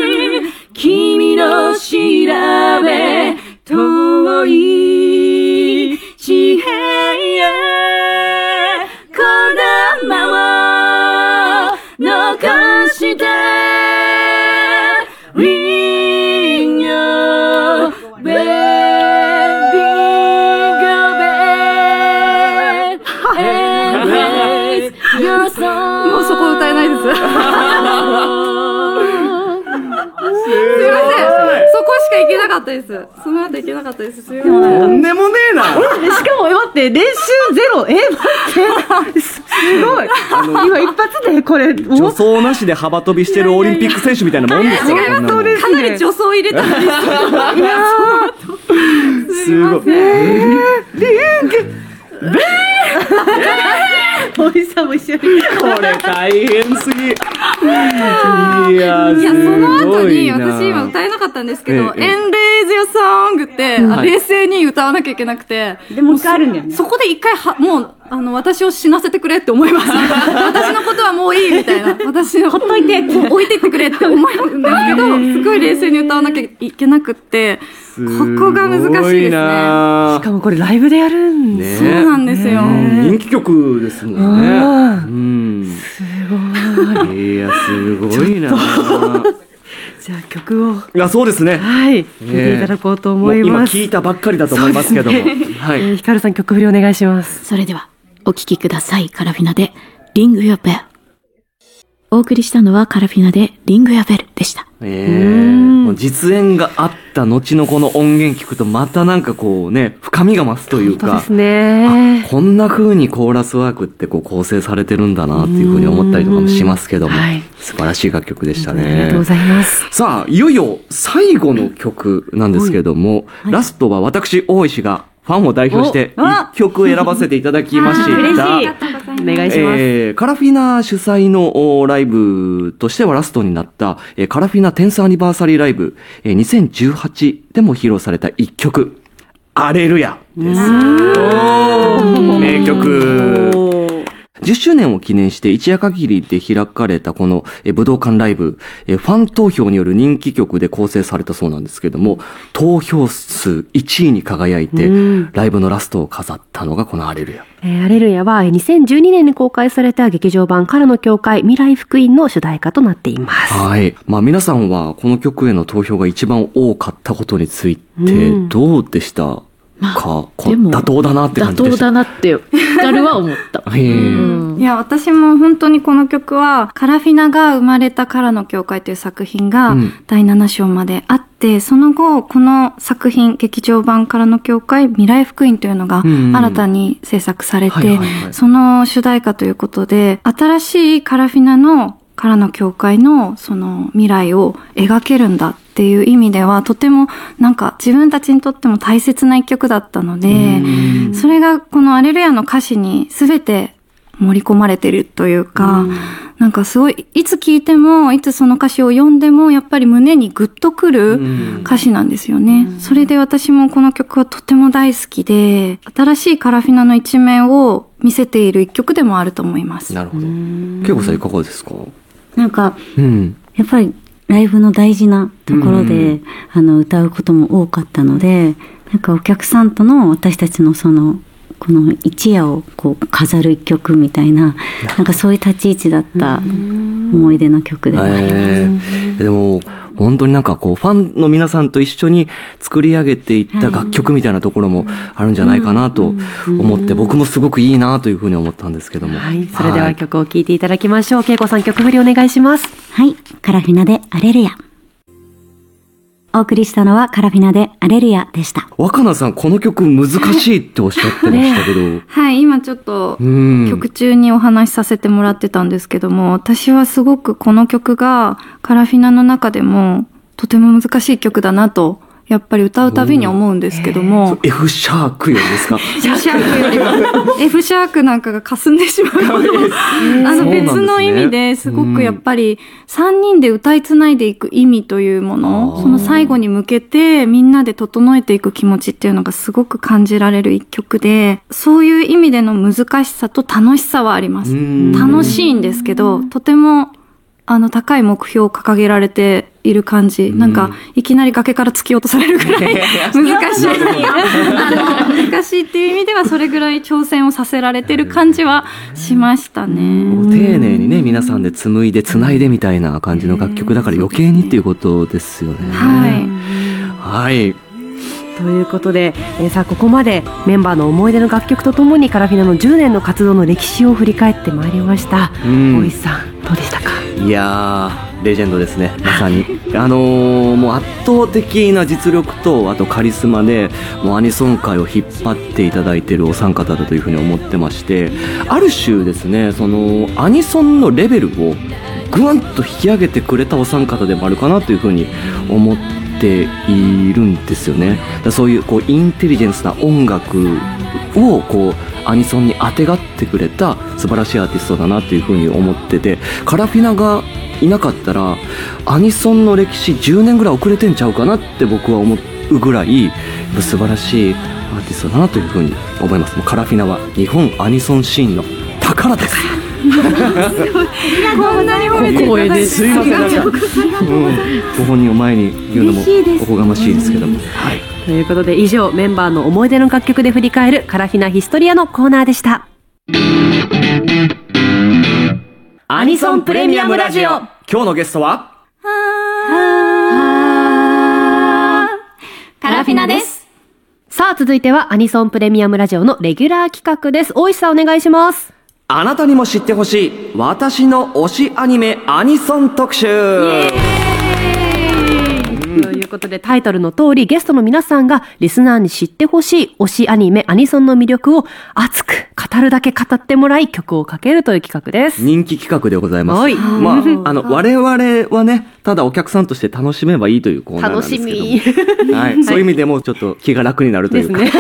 君の調べ遠い地平へす。すいません。そこしか行けなかったです。その後行けなかったです。すいません。とんでもねえな。しかも待って、練習ゼロ。え、待って。すごい。今一発でこれ、助走なしで幅跳びしてるオリンピック選手みたいなもんですよ。こんなもんですかなり助走入れたんですよ。すごい。おじさんも一緒に。これ大変すぎ。いやいや、その後に、私今歌えなかったんですけど、ええエンレイズヨソングって、あ冷静に歌わなきゃいけなくて、でもう一回あるんだよね。そこで一回は、もう、あの、私を死なせてくれって思います。私のことはもういいみたいな。私の。ほっといて。置いてってくれって思うんですけど、すごい冷静に歌わなきゃいけなくって、ここが難しいですね。しなかもこれライブでやるんでねそうなんですよ。人気曲ですもんね。うん。すごい。いや、すごいな。じゃあ曲を、いや、そうですね。はい、聴いていただこうと思います。聞いたばっかりだと思いますけども。はい。えーヒカルさん曲振りお願いします。それでは、お聴きください。カラフィナで、リングヨベル。お送りしたのはカラフィナで、リングヨベルでした。ええもう実演があった後のこの音源聞くとまたなんかこうね、深みが増すというかです、ね。こんな風にコーラスワークってこう構成されてるんだなっていう風に思ったりとかもしますけども、はい素晴らしい楽曲でしたありがとうねご。ざいます。さあ、いよいよ最後の曲なんですけども、ラストは私、大石がファンを代表して一曲選ばせていただきました。嬉しい。お願いします。えーカラフィナ主催のおライブとしてはラストになった、えーカラフィナ10スアニバーサリーライブ、えー2018でも披露された一曲、アレルヤです。名曲。10周年を記念して一夜限りで開かれたこのえー武道館ライブ、えーファン投票による人気曲で構成されたそうなんですけども、投票数1位に輝いて、ライブのラストを飾ったのがこのアレルヤ。えーアレルヤはえー2012年に公開された劇場版からの教会未来福音の主題歌となっています。はい。まあ皆さんはこの曲への投票が一番多かったことについてうんどうでした？か、まあこでも妥当だなって感妥当じでした。だなって、ヒカルは思った。へえうん。いや、私も本当にこの曲は、カラフィナが生まれたからの教会という作品がうん。第7章まであって、その後、この作品、劇場版からの教会、未来福音というのがうん新たに制作されてその主題歌ということで、新しいカラフィナのからの教会のその未来を描けるんだっていう意味では、とてもなんか自分たちにとっても大切な一曲だったので、それがこのアレルヤの歌詞に全て盛り込まれてるというか、なんかすごい、いつ聴いても、いつその歌詞を読んでも、やっぱり胸にグッとくる歌詞なんですよね。それで私もこの曲はとても大好きで、新しいカラフィナの一面を見せている一曲でもあると思います。なるほど。恵子さんいかがですか？なんか、うん。やっぱりライブの大事なところで、うんあの歌うことも多かったのでなんかお客さんとの私たちのそのこの一夜をこう飾る一曲みたいななんかそういう立ち位置だった思い出の曲でもあります。ええでも、本当になんかこう、ファンの皆さんと一緒に作り上げていった楽曲みたいなところもあるんじゃないかなと思って、僕もすごくいいなというふうに思ったんですけども。はい。それでは曲を聴いていただきましょう。恵子さん曲振りお願いします。はい、カラフィナでアレルヤ。お送りしたのはカラフィナでアレルヤでした。若菜さん、この曲難しいっておっしゃってましたけど。はい、今ちょっとうん。曲中にお話しさせてもらってたんですけども、私はすごくこの曲がカラフィナの中でもとても難しい曲だなと、やっぱり歌うたびに思うんですけども、F シャークよりですか？F シャークよりも。F シャークなんかが霞んでしまうほど、あの別の意味ですごくやっぱり3人で歌いつないでいく意味というもあの、ー。その最後に向けてみんなで整えていく気持ちっていうのがすごく感じられる一曲で、そういう意味での難しさと楽しさはあります。うん。楽しいんですけど、とてもあの高い目標を掲げられている感じ。なんか、いきなり崖から突き落とされるぐらい 難しい。あの難しいっていう意味ではそれぐらい挑戦をさせられてる感じはしましたこね。う丁寧にね、皆さんで紡いで繋いでみたいな感じの楽曲だから余計にっていうことですよね。はい。はい。ということで、えーさあここまでメンバーの思い出の楽曲とともにカラフィナの10年の活動の歴史を振り返ってまいりました。うん大石さんどうでしたか？いやー、レジェンドですね、まさに。あのー、もう圧倒的な実力と、あとカリスマで、もうアニソン界を引っ張っていただいているお三方だというふうに思ってまして、ある種ですね、その、アニソンのレベルをぐわんと引き上げてくれたお三方でもあるかなというふうに思っているんですよね。だそういう、こう、インテリジェンスな音楽を、こう、アニソンにあてがってくれた素晴らしいアーティストだなというふうに思っててカラフィナがいなかったらアニソンの歴史10年ぐらい遅れてんちゃうかなって僕は思うぐらい素晴らしいアーティストだなというふうに思います。もうカラフィナは日本アニソンシーンの宝です。こんなに褒めていただいてすご本人を前に言うのもおこがましいですけども。はい。ということで以上メンバーの思い出の楽曲で振り返るカラフィナヒストリアのコーナーでした。アニソンプレミアムラジオ今日のゲストは？カラフィナです。さあ続いてはアニソンプレミアムラジオのレギュラー企画です。大石さんお願いします。あなたにも知ってほしい私の推しアニメアニソン特集ことでタイトルの通りゲストの皆さんがリスナーに知ってほしい推しアニメアニソンの魅力を熱く語るだけ語ってもらい曲をかけるという企画です。人気企画でございます。はいまあ、あの、我々はね、ただお客さんとして楽しめばいいというコーナーなんですけども。楽しみはい。そういう意味でもちょっと気が楽になるというか。ね。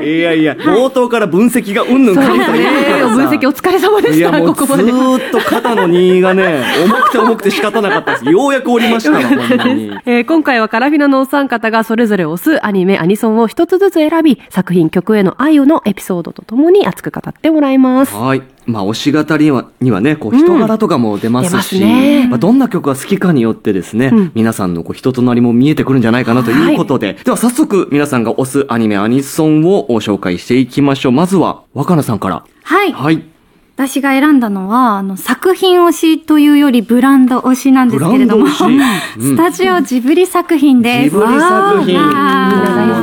いやいや、冒頭から分析がうんぬんかんぬんですね。分析お疲れ様でいや、した。もうずここまで。ーっと肩の荷がね、重くて重くて仕方なかったです。ようやく降りましたわ、ほんまに。えー今回はカラフィナのお三方がそれぞれ推すアニメ、アニソンを一つずつ選び、作品、曲への愛のエピソードとともに熱く語ってもらいます。はい。まあ、推し語りにはにはね、こう、人柄とかも出ますし、出ますねまあ、どんな曲が好きかによってですね、うん皆さんのこう人となりも見えてくるんじゃないかなということで、では早速、皆さんが推すアニメ、アニソンを紹介していきましょう。まずは、若菜さんから。はい。はい。私が選んだのは、あの、作品推しというよりブランド推しなんですけれども、スタジオジブリ作品です。ジブリ作品。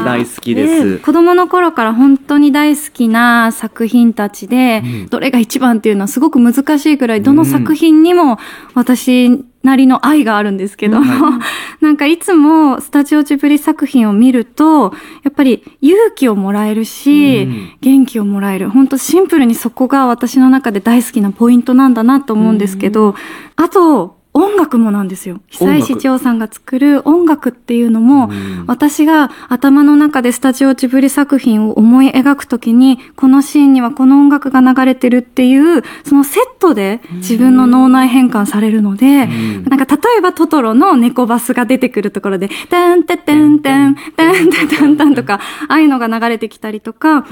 大好きです。子供の頃から本当に大好きな作品たちで、どれが一番っていうのはすごく難しいくらい、どの作品にも私なりの愛があるんですけど、なんかいつもスタジオジブリ作品を見ると、やっぱり勇気をもらえるし、うん。元気をもらえる。本当シンプルにそこが私の中で大好きなポイントなんだなと思うんですけど、あと、音楽もなんですよ。久石譲さんが作る音楽っていうのも、うん。私が頭の中でスタジオジブリ作品を思い描くときに、このシーンにはこの音楽が流れてるっていう、そのセットで自分の脳内変換されるので、ん。なんか例えばトトロの猫バスが出てくるところで、てんててんてん、てんててんてんとか、ああいうのが流れてきたりとか、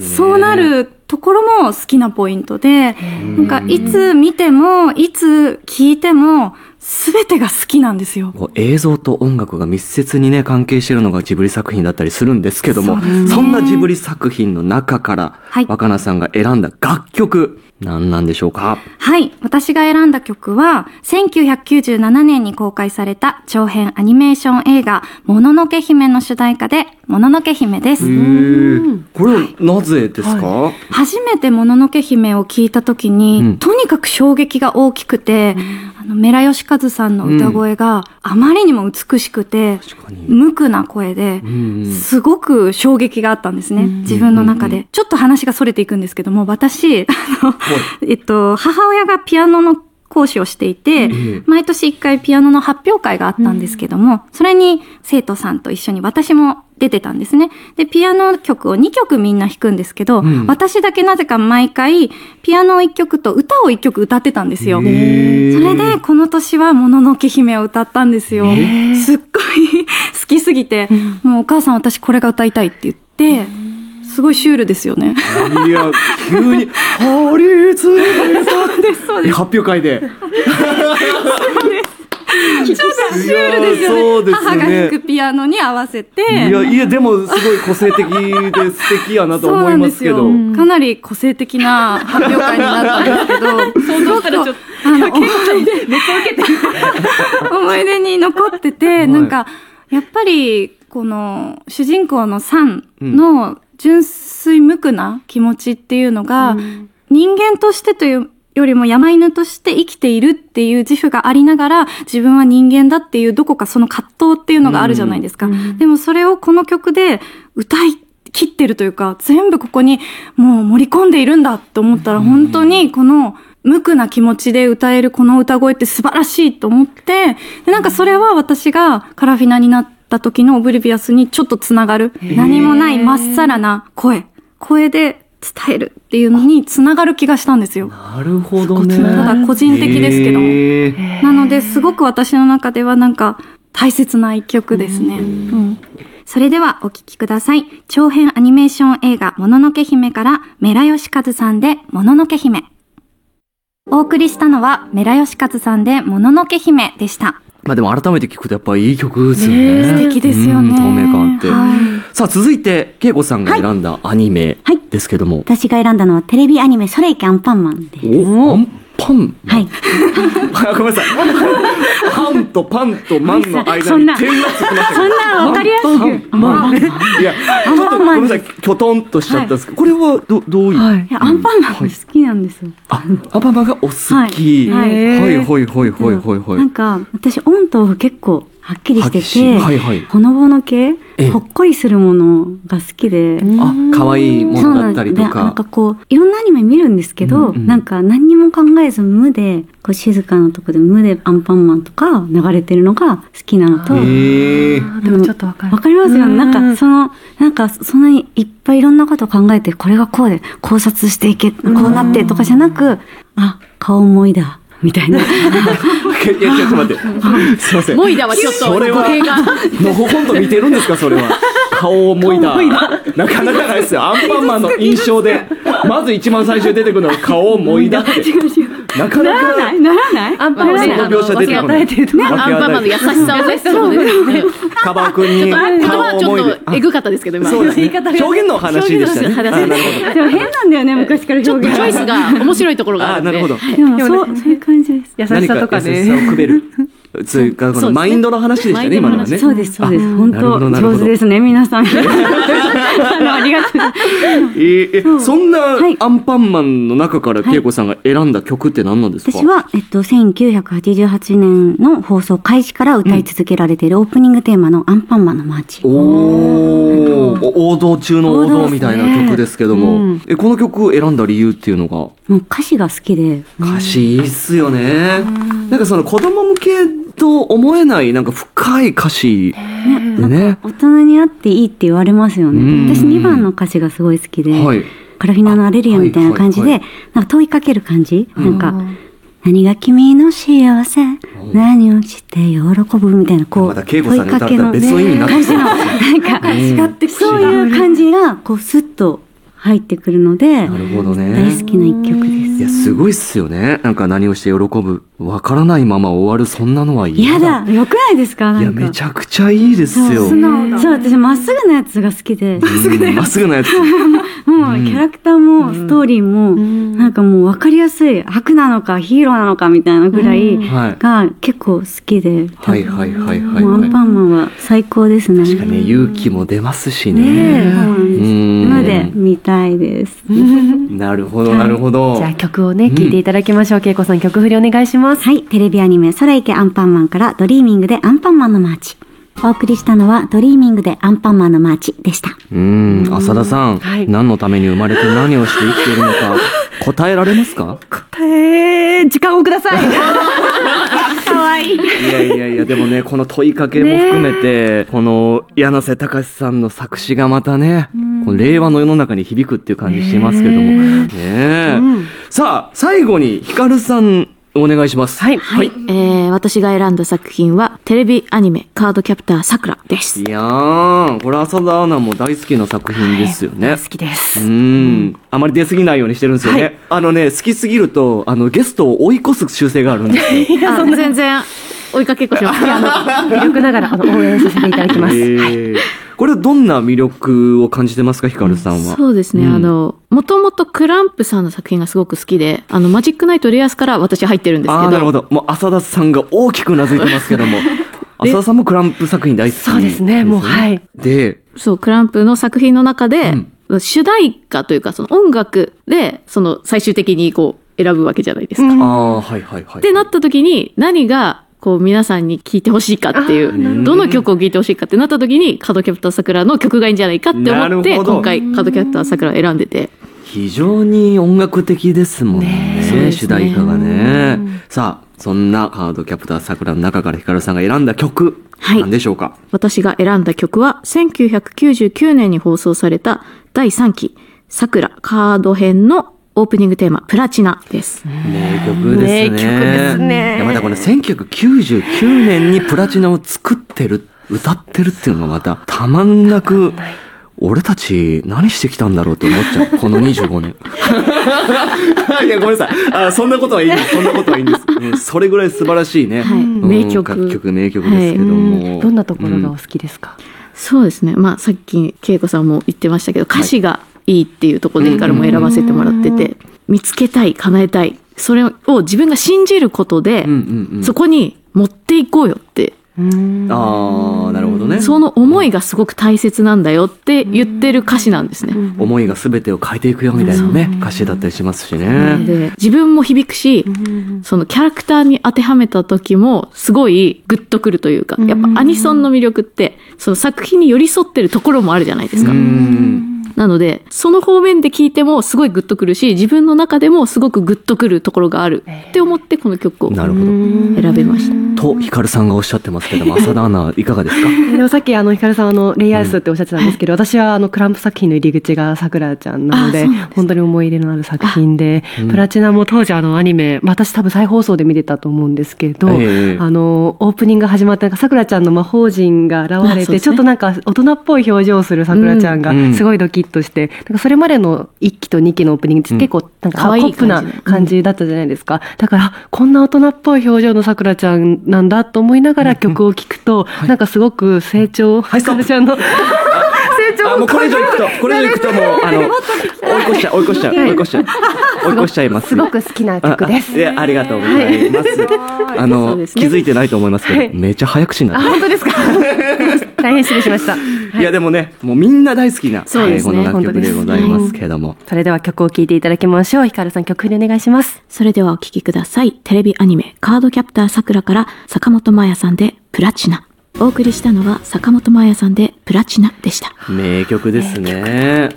そうなるところも好きなポイントで、なんかいつ見ても、いつ聞いても、すべてが好きなんですよ。映像と音楽が密接にね、関係しているのがジブリ作品だったりするんですけども、そね。そんなジブリ作品の中から、はい。若菜さんが選んだ楽曲、何なんでしょうか？はい。私が選んだ曲は、1997年に公開された長編アニメーション映画、もののけ姫の主題歌で、もののけ姫です。これはなぜですか、初めてもののけ姫を聞いた時に、うん。とにかく衝撃が大きくて、あのメラヨシカズさんの歌声があまりにも美しくて。無垢な声ですごく衝撃があったんですね。自分の中で。ちょっと話が逸れていくんですけども、私、あの、えっと、母親がピアノの講師をしていて、ええ毎年一回ピアノの発表会があったんですけども、それに生徒さんと一緒に私も出てたんですね。で、ピアノ曲を2曲みんな弾くんですけど、うん私だけなぜか毎回、ピアノを1曲と歌を1曲歌ってたんですよ。それで、この年は、もののけ姫を歌ったんですよ。すっごい 好きすぎて、もうお母さん私これが歌いたいって言って、すごいシュールですよね。いや、急に、ハリーズそうです、そうです。発表会で。ちょっとシュールですよね。そうですね。母が弾くピアノに合わせて。いや、いや、でも、すごい個性的で素敵やなと思いますけど。かなり個性的な発表会になったんですけど、想像したらちょっと、あの、思い出、思い出に残ってて、い。なんか、やっぱり、この、主人公のサンの純粋無垢な気持ちっていうのが、人間としてというよりも山犬として生きているっていう自負がありながら、自分は人間だっていうどこかその葛藤っていうのがあるじゃないですか。でもそれをこの曲で歌い切ってるというか、全部ここにもう盛り込んでいるんだと思ったら、本当にこの無垢な気持ちで歌えるこの歌声って素晴らしいと思って、でなんかそれは私がカラフィナになった時のオブリビアスにちょっとつながる。何もないまっさらな声。声で伝えるっていうのにつながる気がしたんですよ。なるほどね。ただ個人的ですけども。なので、すごく私の中ではなんか大切な一曲ですね。うんそれではお聴きください。長編アニメーション映画、もののけ姫からメラヨシカズさんで、もののけ姫。お送りしたのは、メラヨシカズさんで、もののけ姫でした。まあでも改めて聞くとやっぱいい曲ですよね。素敵ですよね。うん透明感あって。はいさあ続いて、恵子さんが選んだアニメはいですけども。私が選んだのはテレビアニメソレイケアンパンマンです。おアンパンはい。あごめんなさい。パンとパンとマンの間そんなにそんなわかりやすく。く。マン。いや、ちょっとごめんなさい。きょとんとしちゃったんですけど、これはど、どういう？はいアンパンマンが好きなんですよ。あ、アンパンマンがお好き。ははいい、へーはい、はい、はい、はい、はい。なんか、私、オンとオフ結構はっきりしてて、はいはい。ほのぼの系ええ、ほっこりするものが好きで、あ、可愛いもそうのだなんでなんったりとかか。こう、いろんなアニメ見るんですけど、うんうん。なんか何にも考えず無で、こう静かなとこで無でアンパンマンとか流れてるのが好きなのと。でもちょっとわかる。わかりますよ。ね。うん。なんか、その、なんか、そんなにいっぱいいろんなこと考えて、これがこうで、考察していけ、こうなってとかじゃなく、あ、顔思いだ、みたいな。いや、ちょっと待って。すいません。もいだはちょっとそれは。のほほんと見てるんですか、それは。顔思いだ。なかなかないですよ。アンパンマンの印象で、まず一番最初に出てくるのが顔思いだって。なかなか。ならないアンパンマンの描写出てこなねアンパンマンの優しさをね、そうですね。カバー君に顔はちょ思いでっ。とえぐかったですけど、今。表現の話でしたね。でも変なんだよね、昔からちょっとチ表現ョイスが面白いところがあるんで。るほど。でも、そう、いう感じです。優しさとか何優しさね。をくべる。そういうか、このマインドの話でしたね、今のはね。そうです、そうです。本当上手ですね、皆さん。あの、ありがとう。えそんなはい。アンパンマンの中から恵子さんが選んだ曲って何なんですか？私は、えっと、1988年の放送開始から歌い続けられているオープニングテーマのアンパンマンのマーチ。おー。王道中の王道みたいな曲ですけども、えこの曲を選んだ理由っていうのが？もう歌詞が好きで。歌詞いいっすよね、なんかその子供向けと思えないなんか深い歌詞。でね。大人に会っていいって言われますようん。ね。私2番の歌詞がすごい好きで、はい。カラフィナのアレリアみたいな感じはいはいで、なんか問いかける感じ、なんか、何が君の幸せ、何をして喜ぶ？みたいな、こう、ま問いかけのら別の意味になそういう感じが、こう、スッと入ってくるので、なるほど大ね好きな一曲です。いやすごいっすよね。なんか何をして喜ぶわからないまま終わるそんなのは嫌嫌だ。よくないですか？いやめちゃくちゃいいですよ。そう、私まっすぐなやつが好きで。うん まっすぐなやつ。もも、キャラクターも、ストーリーも、ん。なんかもう分かりやすい、悪なのかヒーローなのかみたいなぐらいはい。が結構好きで、はいはいはいはいもうアンパはンマンは最高ですね。い確かにね勇気も出ますしね。ねそうなんです。うん。まで見たいです。なるほどなるほどじゃあ曲をね、聴いていただきましょう。恵子さん曲振りお願いします。はい、テレビアニメそれいけアンパンマンからドリーミングでアンパンマンのマーチ。お送りしたのはドリーミングでアンパンマンのマーチでした。うん浅田さんはい何のために生まれて何をして生きているのか 答えられますか？えー、時間をください。かわいい。いやいやいや、でもね、この問いかけも含めて、この柳瀬隆さんの作詞がまたね、この令和の世の中に響くっていう感じしますけども。ねえ。さあ、最後にヒカルさん、お願いします。はい。はい。えー、私が選んだ作品は、テレビアニメ、カードキャプターさくらです。いやー、これ浅田アナも大好きな作品ですよね。好きです。うん。あまり出過ぎないようにしてるんですよね。あのね、好きすぎると、あの、ゲストを追い越す習性があるんですよ。あ全然、追いかけっこします。魅力ながらあの応援させていただきます。えーこれどんな魅力を感じてますか、ヒカルさんは？そうですね、うんあの、もともとクランプさんの作品がすごく好きで、あの、マジックナイトレアスから私入ってるんですけど。ああ、なるほど。もう浅田さんが大きくうなずいてますけども。浅田さんもクランプ作品大好き、そうですねもうはい。で、そう、クランプの作品の中で、主題歌というか、その音楽で、その最終的にこう、選ぶわけじゃないですか。うんああ、はいはいはい。ってなった時に、何が、こう、皆さんに聴いてほしいかっていう、どどの曲を聴いてほしいかってなった時に、カードキャプター桜の曲がいいんじゃないかって思って、今回、カードキャプター桜を選んでて。非常に音楽的ですもんね。ね主題歌がね。さあ、そんなカードキャプター桜の中からヒカルさんが選んだ曲、はい何でしょうか？私が選んだ曲は、1999年に放送された第3期、桜カード編のオープニングテーマ、プラチナです。名曲ですね。名曲ですねいやまたこの1999年にプラチナを作ってる、歌ってるっていうのがまたたまんなく、俺たち何してきたんだろうと思っちゃう。この25年。いや、ごめんなさい。あそんなことはいいんです。そんなことはいいんです。う んそれぐらい素晴らしいね。はいうん名曲楽曲、名曲ですけども。どんなところがお好きですか？そうですね。まあ、さっき、恵子さんも言ってましたけど、歌詞がいいっていうところでヒカルも選ばせてもらってて、見つけたい、叶えたい。それを自分が信じることで。そこに持っていこうよって、うんああ、なるほどね。その思いがすごく大切なんだよって言ってる歌詞なんですね。思いが全てを変えていくよみたいなね、歌詞だったりしますしね。で自分も響くし、そのキャラクターに当てはめた時もすごいグッとくるというか、やっぱアニソンの魅力って、その作品に寄り添ってるところもあるじゃないですか。うん。なので、その方面で聞いてもすごいグッとくるし、自分の中でもすごくグッとくるところがあるって思ってこの曲をなるほど。選びました。と、ヒカルさんがおっしゃってますけども、浅田アナ、いかがですか？でもさっきあのヒカルさんあのレイアイスっておっしゃってたんですけど、私はあのクランプ作品の入り口がさくらちゃんなのでです本当に思い入れのある作品で、プラチナも当時あのアニメまあ私多分再放送で見てたと思うんですけど、ええ。あのオープニングが始まってさくらちゃんの魔法陣が現れて、ね。ちょっとなんか大人っぽい表情をするさくらちゃんがうん。すごいドキッとして、なんかそれまでの1期と2期のオープニングって結構なんか可愛いポップな感じで感じだったじゃないですか。だから、こんな大人っぽい表情のさくらちゃんなんだと思いながら曲を聴くと、なんかすごく成長、はいさくらちゃんの あ、もうこれ以上行くと、これ以上行くともう、あの、追い越しちゃう、追い越しちゃう、追い越しちゃう。追い越しちゃいます。すごく好きな曲です。あ。いや、ありがとうございます。あその、気づいてないと思いますけはいど、めっちゃ早口になあ、って本当ですか？大変失礼しました。る。いや、でもね、もうみんな大好きな、そうで楽曲でございますけども。それでは曲を聴いていただきましょう。ヒカルさん曲振りお願いします。それではお聴きください。テレビアニメ、カードキャプターさくらから坂本真綾さんでプラチナ。お送りしたのは坂本真綾さんでプラチナでした。名曲ですね。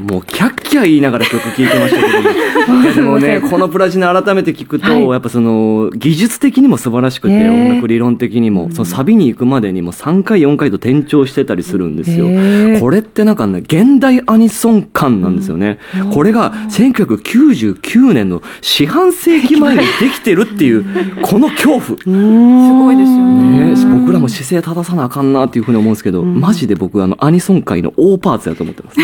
もう、キャッキャ言いながら曲聴いてましたけど でもね、このプラチナ改めて聞くと、はいやっぱその、技術的にも素晴らしくて、ね音楽理論的にも、そのサビに行くまでにも3回、4回と転調してたりするんですよ。へーこれってなんかね、現代アニソン感なんですよね。これが1999年の四半世紀前にできてるっていう、この恐怖。すごいですよね。ね、僕らも姿勢立たさなあかんなっていうふうに思うんですけど、うん。マジで僕あのアニソン界の大パーツやと思ってます。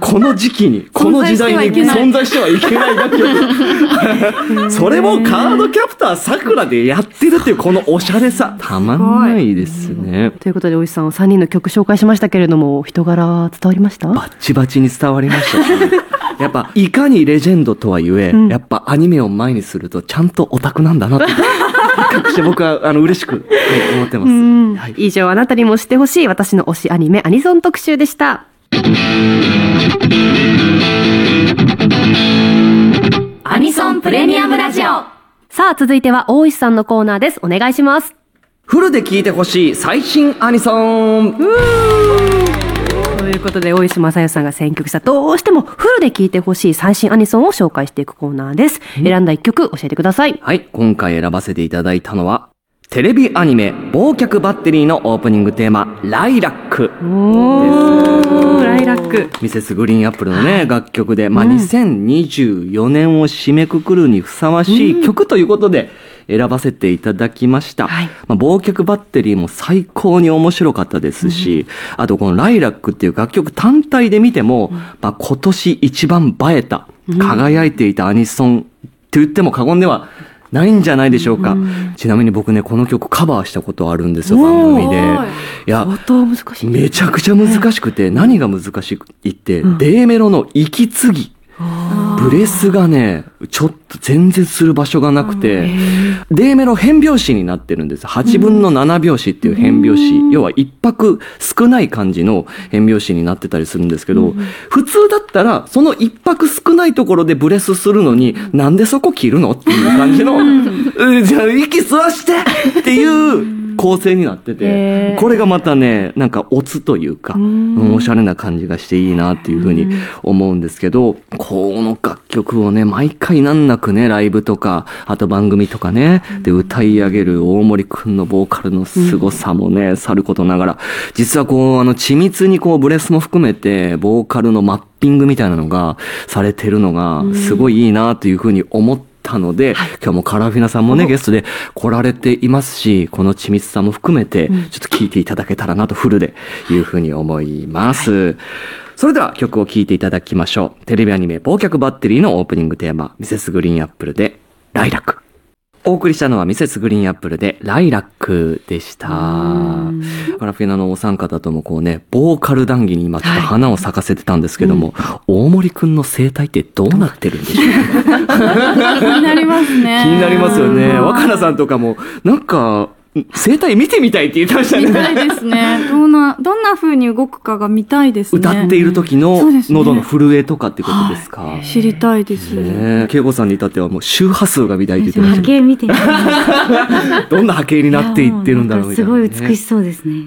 この時期にこの時代に存在してはいけない。楽曲。それもカードキャプターさくらでやってるっていうこのおしゃれさ。たまんないですね。ということで大石さん3人の曲紹介しましたけれども人柄は伝わりました？バッチバチに伝わりました。しやっぱいかにレジェンドとはいえ、うん。やっぱアニメを前にするとちゃんとオタクなんだなって隠して僕はあの嬉しくはい思ってます、うん。はい。以上あなたにも知ってほしい私の推しアニメアニソン特集でした。アニソンプレミアムラジオ。さあ続いては大石さんのコーナーです。お願いします。フルで聴いてほしい最新アニソン。ということで大石正義さんが選曲したどうしてもフルで聴いてほしい最新アニソンを紹介していくコーナーです。選んだ一曲教えてください。はい。今回選ばせていただいたのはテレビアニメ「忘却バッテリー」のオープニングテーマ「ライラック」おーライラック。ミセスグリーンアップルのね、楽曲で、まあ、うん。2024年を締めくくるにふさわしい曲ということで選ばせていただきました。はい。まあ、忘却バッテリーも最高に面白かったですし、あとこのライラックっていう楽曲単体で見ても、まあ、今年一番映えた、輝いていたアニソンって言っても過言ではないんじゃないでしょうか。ちなみに僕ね、この曲カバーしたことあるんですよ、番組で。いや、相当難しいめちゃくちゃ難しくて、何が難しいって、デーメロの息継ぎ。ブレスがね、ちょっと全然する場所がなくて、デー。メロ変拍子になってるんです。8分の7拍子っていう変拍子。要は一拍少ない感じの変拍子になってたりするんですけど、普通だったら、その一拍少ないところでブレスするのに、なんでそこ切るのっていう感じの、うん。じゃあ息吸わして！っていう構成になってへてー、これがまたね、なんかオツというか、おしゃれな感じがしていいなっていうふうに思うんですけど、この楽曲をね、毎回難なくね、ライブとか、あと番組とかね、で歌い上げる大森くんのボーカルの凄さもね、さることながら、実はこう、あの、緻密にこう、ブレスも含めて、ボーカルのマッピングみたいなのがされてるのが、すごいいいなというふうに思ったので、今日もカラフィナさんもね、ゲストで来られていますし、この緻密さも含めて、ちょっと聞いていただけたらなとフルでいうふうに思います。それでは曲を聴いていただきましょう。テレビアニメ、忘却バッテリーのオープニングテーマ、ミセスグリーンアップルで、ライラック。お送りしたのはミセスグリーンアップルでライラックでした。カラフィナのお三方ともこうね、ボーカル談義に今ちょっと花を咲かせてたんですけども、大森くんの生態ってどうなってるんでしょう？か 気になりますね。気になりますよね。若菜さんとかも、なんか、生態見てみたいって言ってました見たいね。ですね。どんな、どんな風に動くかが見たいですね。歌っている時の喉の震えとかってことですか？知りたいです。ねえ、恵子さんに至ってはもう周波数が見たいって言ってま波したね。形見てみたいどんな波形になっていってるんだろうみたいな、すごいね。美しそうですね。ね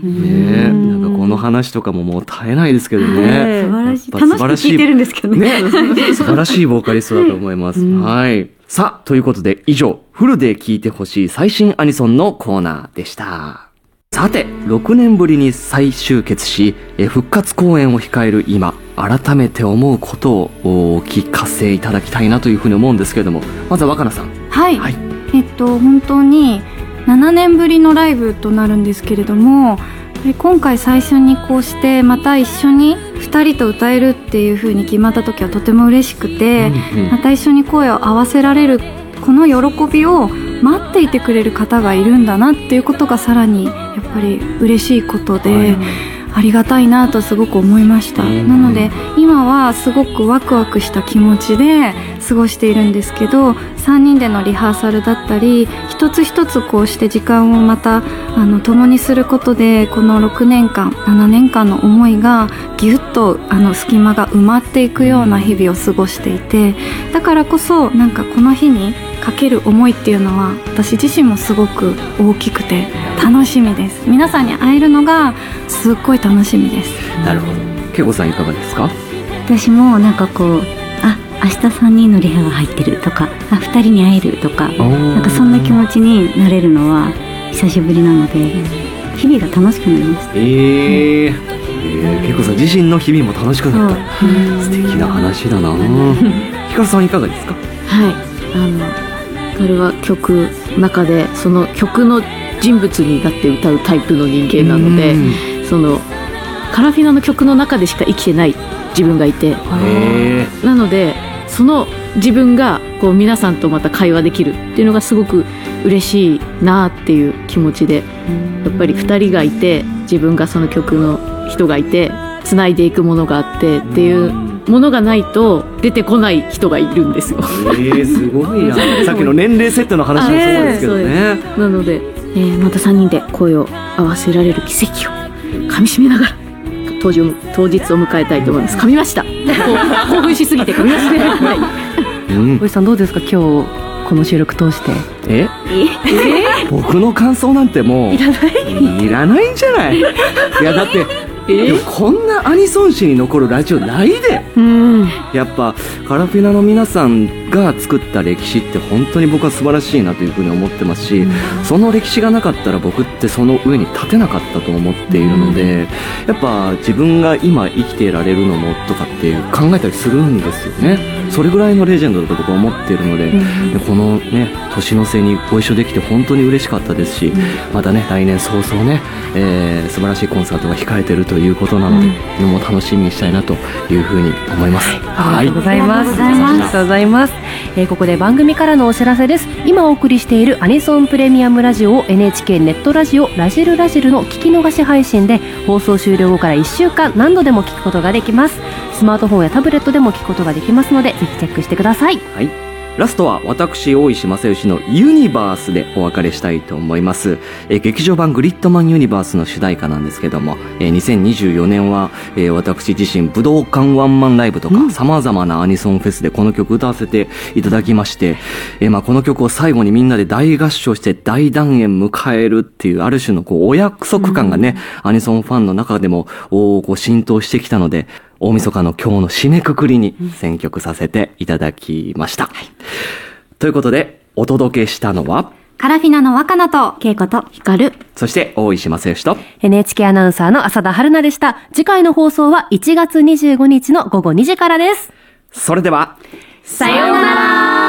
え、なんかこの話とかももう絶えないですけどね。素晴らしい。楽しく聞いてるんですけどね。ね、素晴らしいボーカリストだと思います。はい。さあ、ということで以上、フルで聴いてほしい最新アニソンのコーナーでした。さて、6年ぶりに再集結し、え復活公演を控える今、改めて思うことをお聞かせいただきたいなというふうに思うんですけれども、まずは若菜さん。はい。はいえっと、本当に7年ぶりのライブとなるんですけれども、で今回最初にこうしてまた一緒に2人と歌えるっていう風に決まった時はとても嬉しくて、うんうん。また一緒に声を合わせられるこの喜びを待っていてくれる方がいるんだなっていうことがさらにやっぱり嬉しいことで、はいありがたいなとすごく思いました、うん。なので今はすごくワクワクした気持ちで過ごしているんですけど3人でのリハーサルだったり一つ一つこうして時間をまたあの共にすることでこの6年間7年間の思いがぎゅっとあの隙間が埋まっていくような日々を過ごしていてだからこそなんかこの日にかける思いっていうのは私自身もすごく大きくて楽しみです。皆さんに会えるのがすっごい楽しみです。なるほど。恵子さんいかがですか？私もなんかこう、あ、明日3人のリハが入ってるとか、あ、2人に会えるとか、ななんかそんな気持ちになれるのは久しぶりなので、日々が楽しくなりました。えー、えー、恵子さん自身の日々も楽しくなった。素敵な話だな。ひかるさんいかがですか？はい。あのこれは曲の中でその曲の人物になって歌うタイプの人間なのでそのカラフィナの曲の中でしか生きてない自分がいてなのでその自分がこう皆さんとまた会話できるっていうのがすごく嬉しいなっていう気持ちでやっぱり2人がいて自分がその曲の人がいてつないでいくものがあってっていうものがないと出てこない人がいるんですよ。ええすごいな さっきの年齢設定の話もそうですけどね。なので、えーまた3人で声を合わせられる奇跡を噛み締めながら当時を当日を迎えたいと思います。噛みました。こう興奮しすぎて噛みました、はい。うんおじさんどうですか？今日この収録通して。え？僕の感想なんてもういらない？いらないんじゃない？いやだってでもこんなアニソン誌に残るラジオないで。うん。やっぱカラフィナの皆さんが作った歴史って本当に僕は素晴らしいなというふうに思ってますし、その歴史がなかったら僕ってその上に立てなかったと思っているので、やっぱ自分が今生きていられるのもとかっていう考えたりするんですよね。それぐらいのレジェンドだと僕は思っているので、でこのね年の瀬にご一緒できて本当に嬉しかったですし、またね来年早々ね、えー素晴らしいコンサートが控えてるということなので、でも楽しみにしたいなというふうに思います。ありがとうございます。ありがとうございます。ありがとうございます。えーここで番組からのお知らせです。今お送りしているアニソンプレミアムラジオを NHK ネットラジオラジルラジルの聞き逃し配信で放送終了後から1週間何度でも聞くことができます。スマートフォンやタブレットでも聞くことができますので、ぜひチェックしてください。はい。ラストは私、大石正義のユニバースでお別れしたいと思います。えー劇場版グリッドマンユニバースの主題歌なんですけども、えー2024年は、えー私自身武道館ワンマンライブとか、様々なアニソンフェスでこの曲歌わせていただきまして、えーまあこの曲を最後にみんなで大合唱して大団円迎えるっていう、ある種のこうお約束感がね、アニソンファンの中でも、こう浸透してきたので、大晦日の今日の締めくくりに選曲させていただきました。ということで、お届けしたのは、カラフィナの若菜と、稽古と光るそして大石正義と、NHK アナウンサーの浅田春奈でした。次回の放送は1月25日の午後2時からです。それでは、さようなら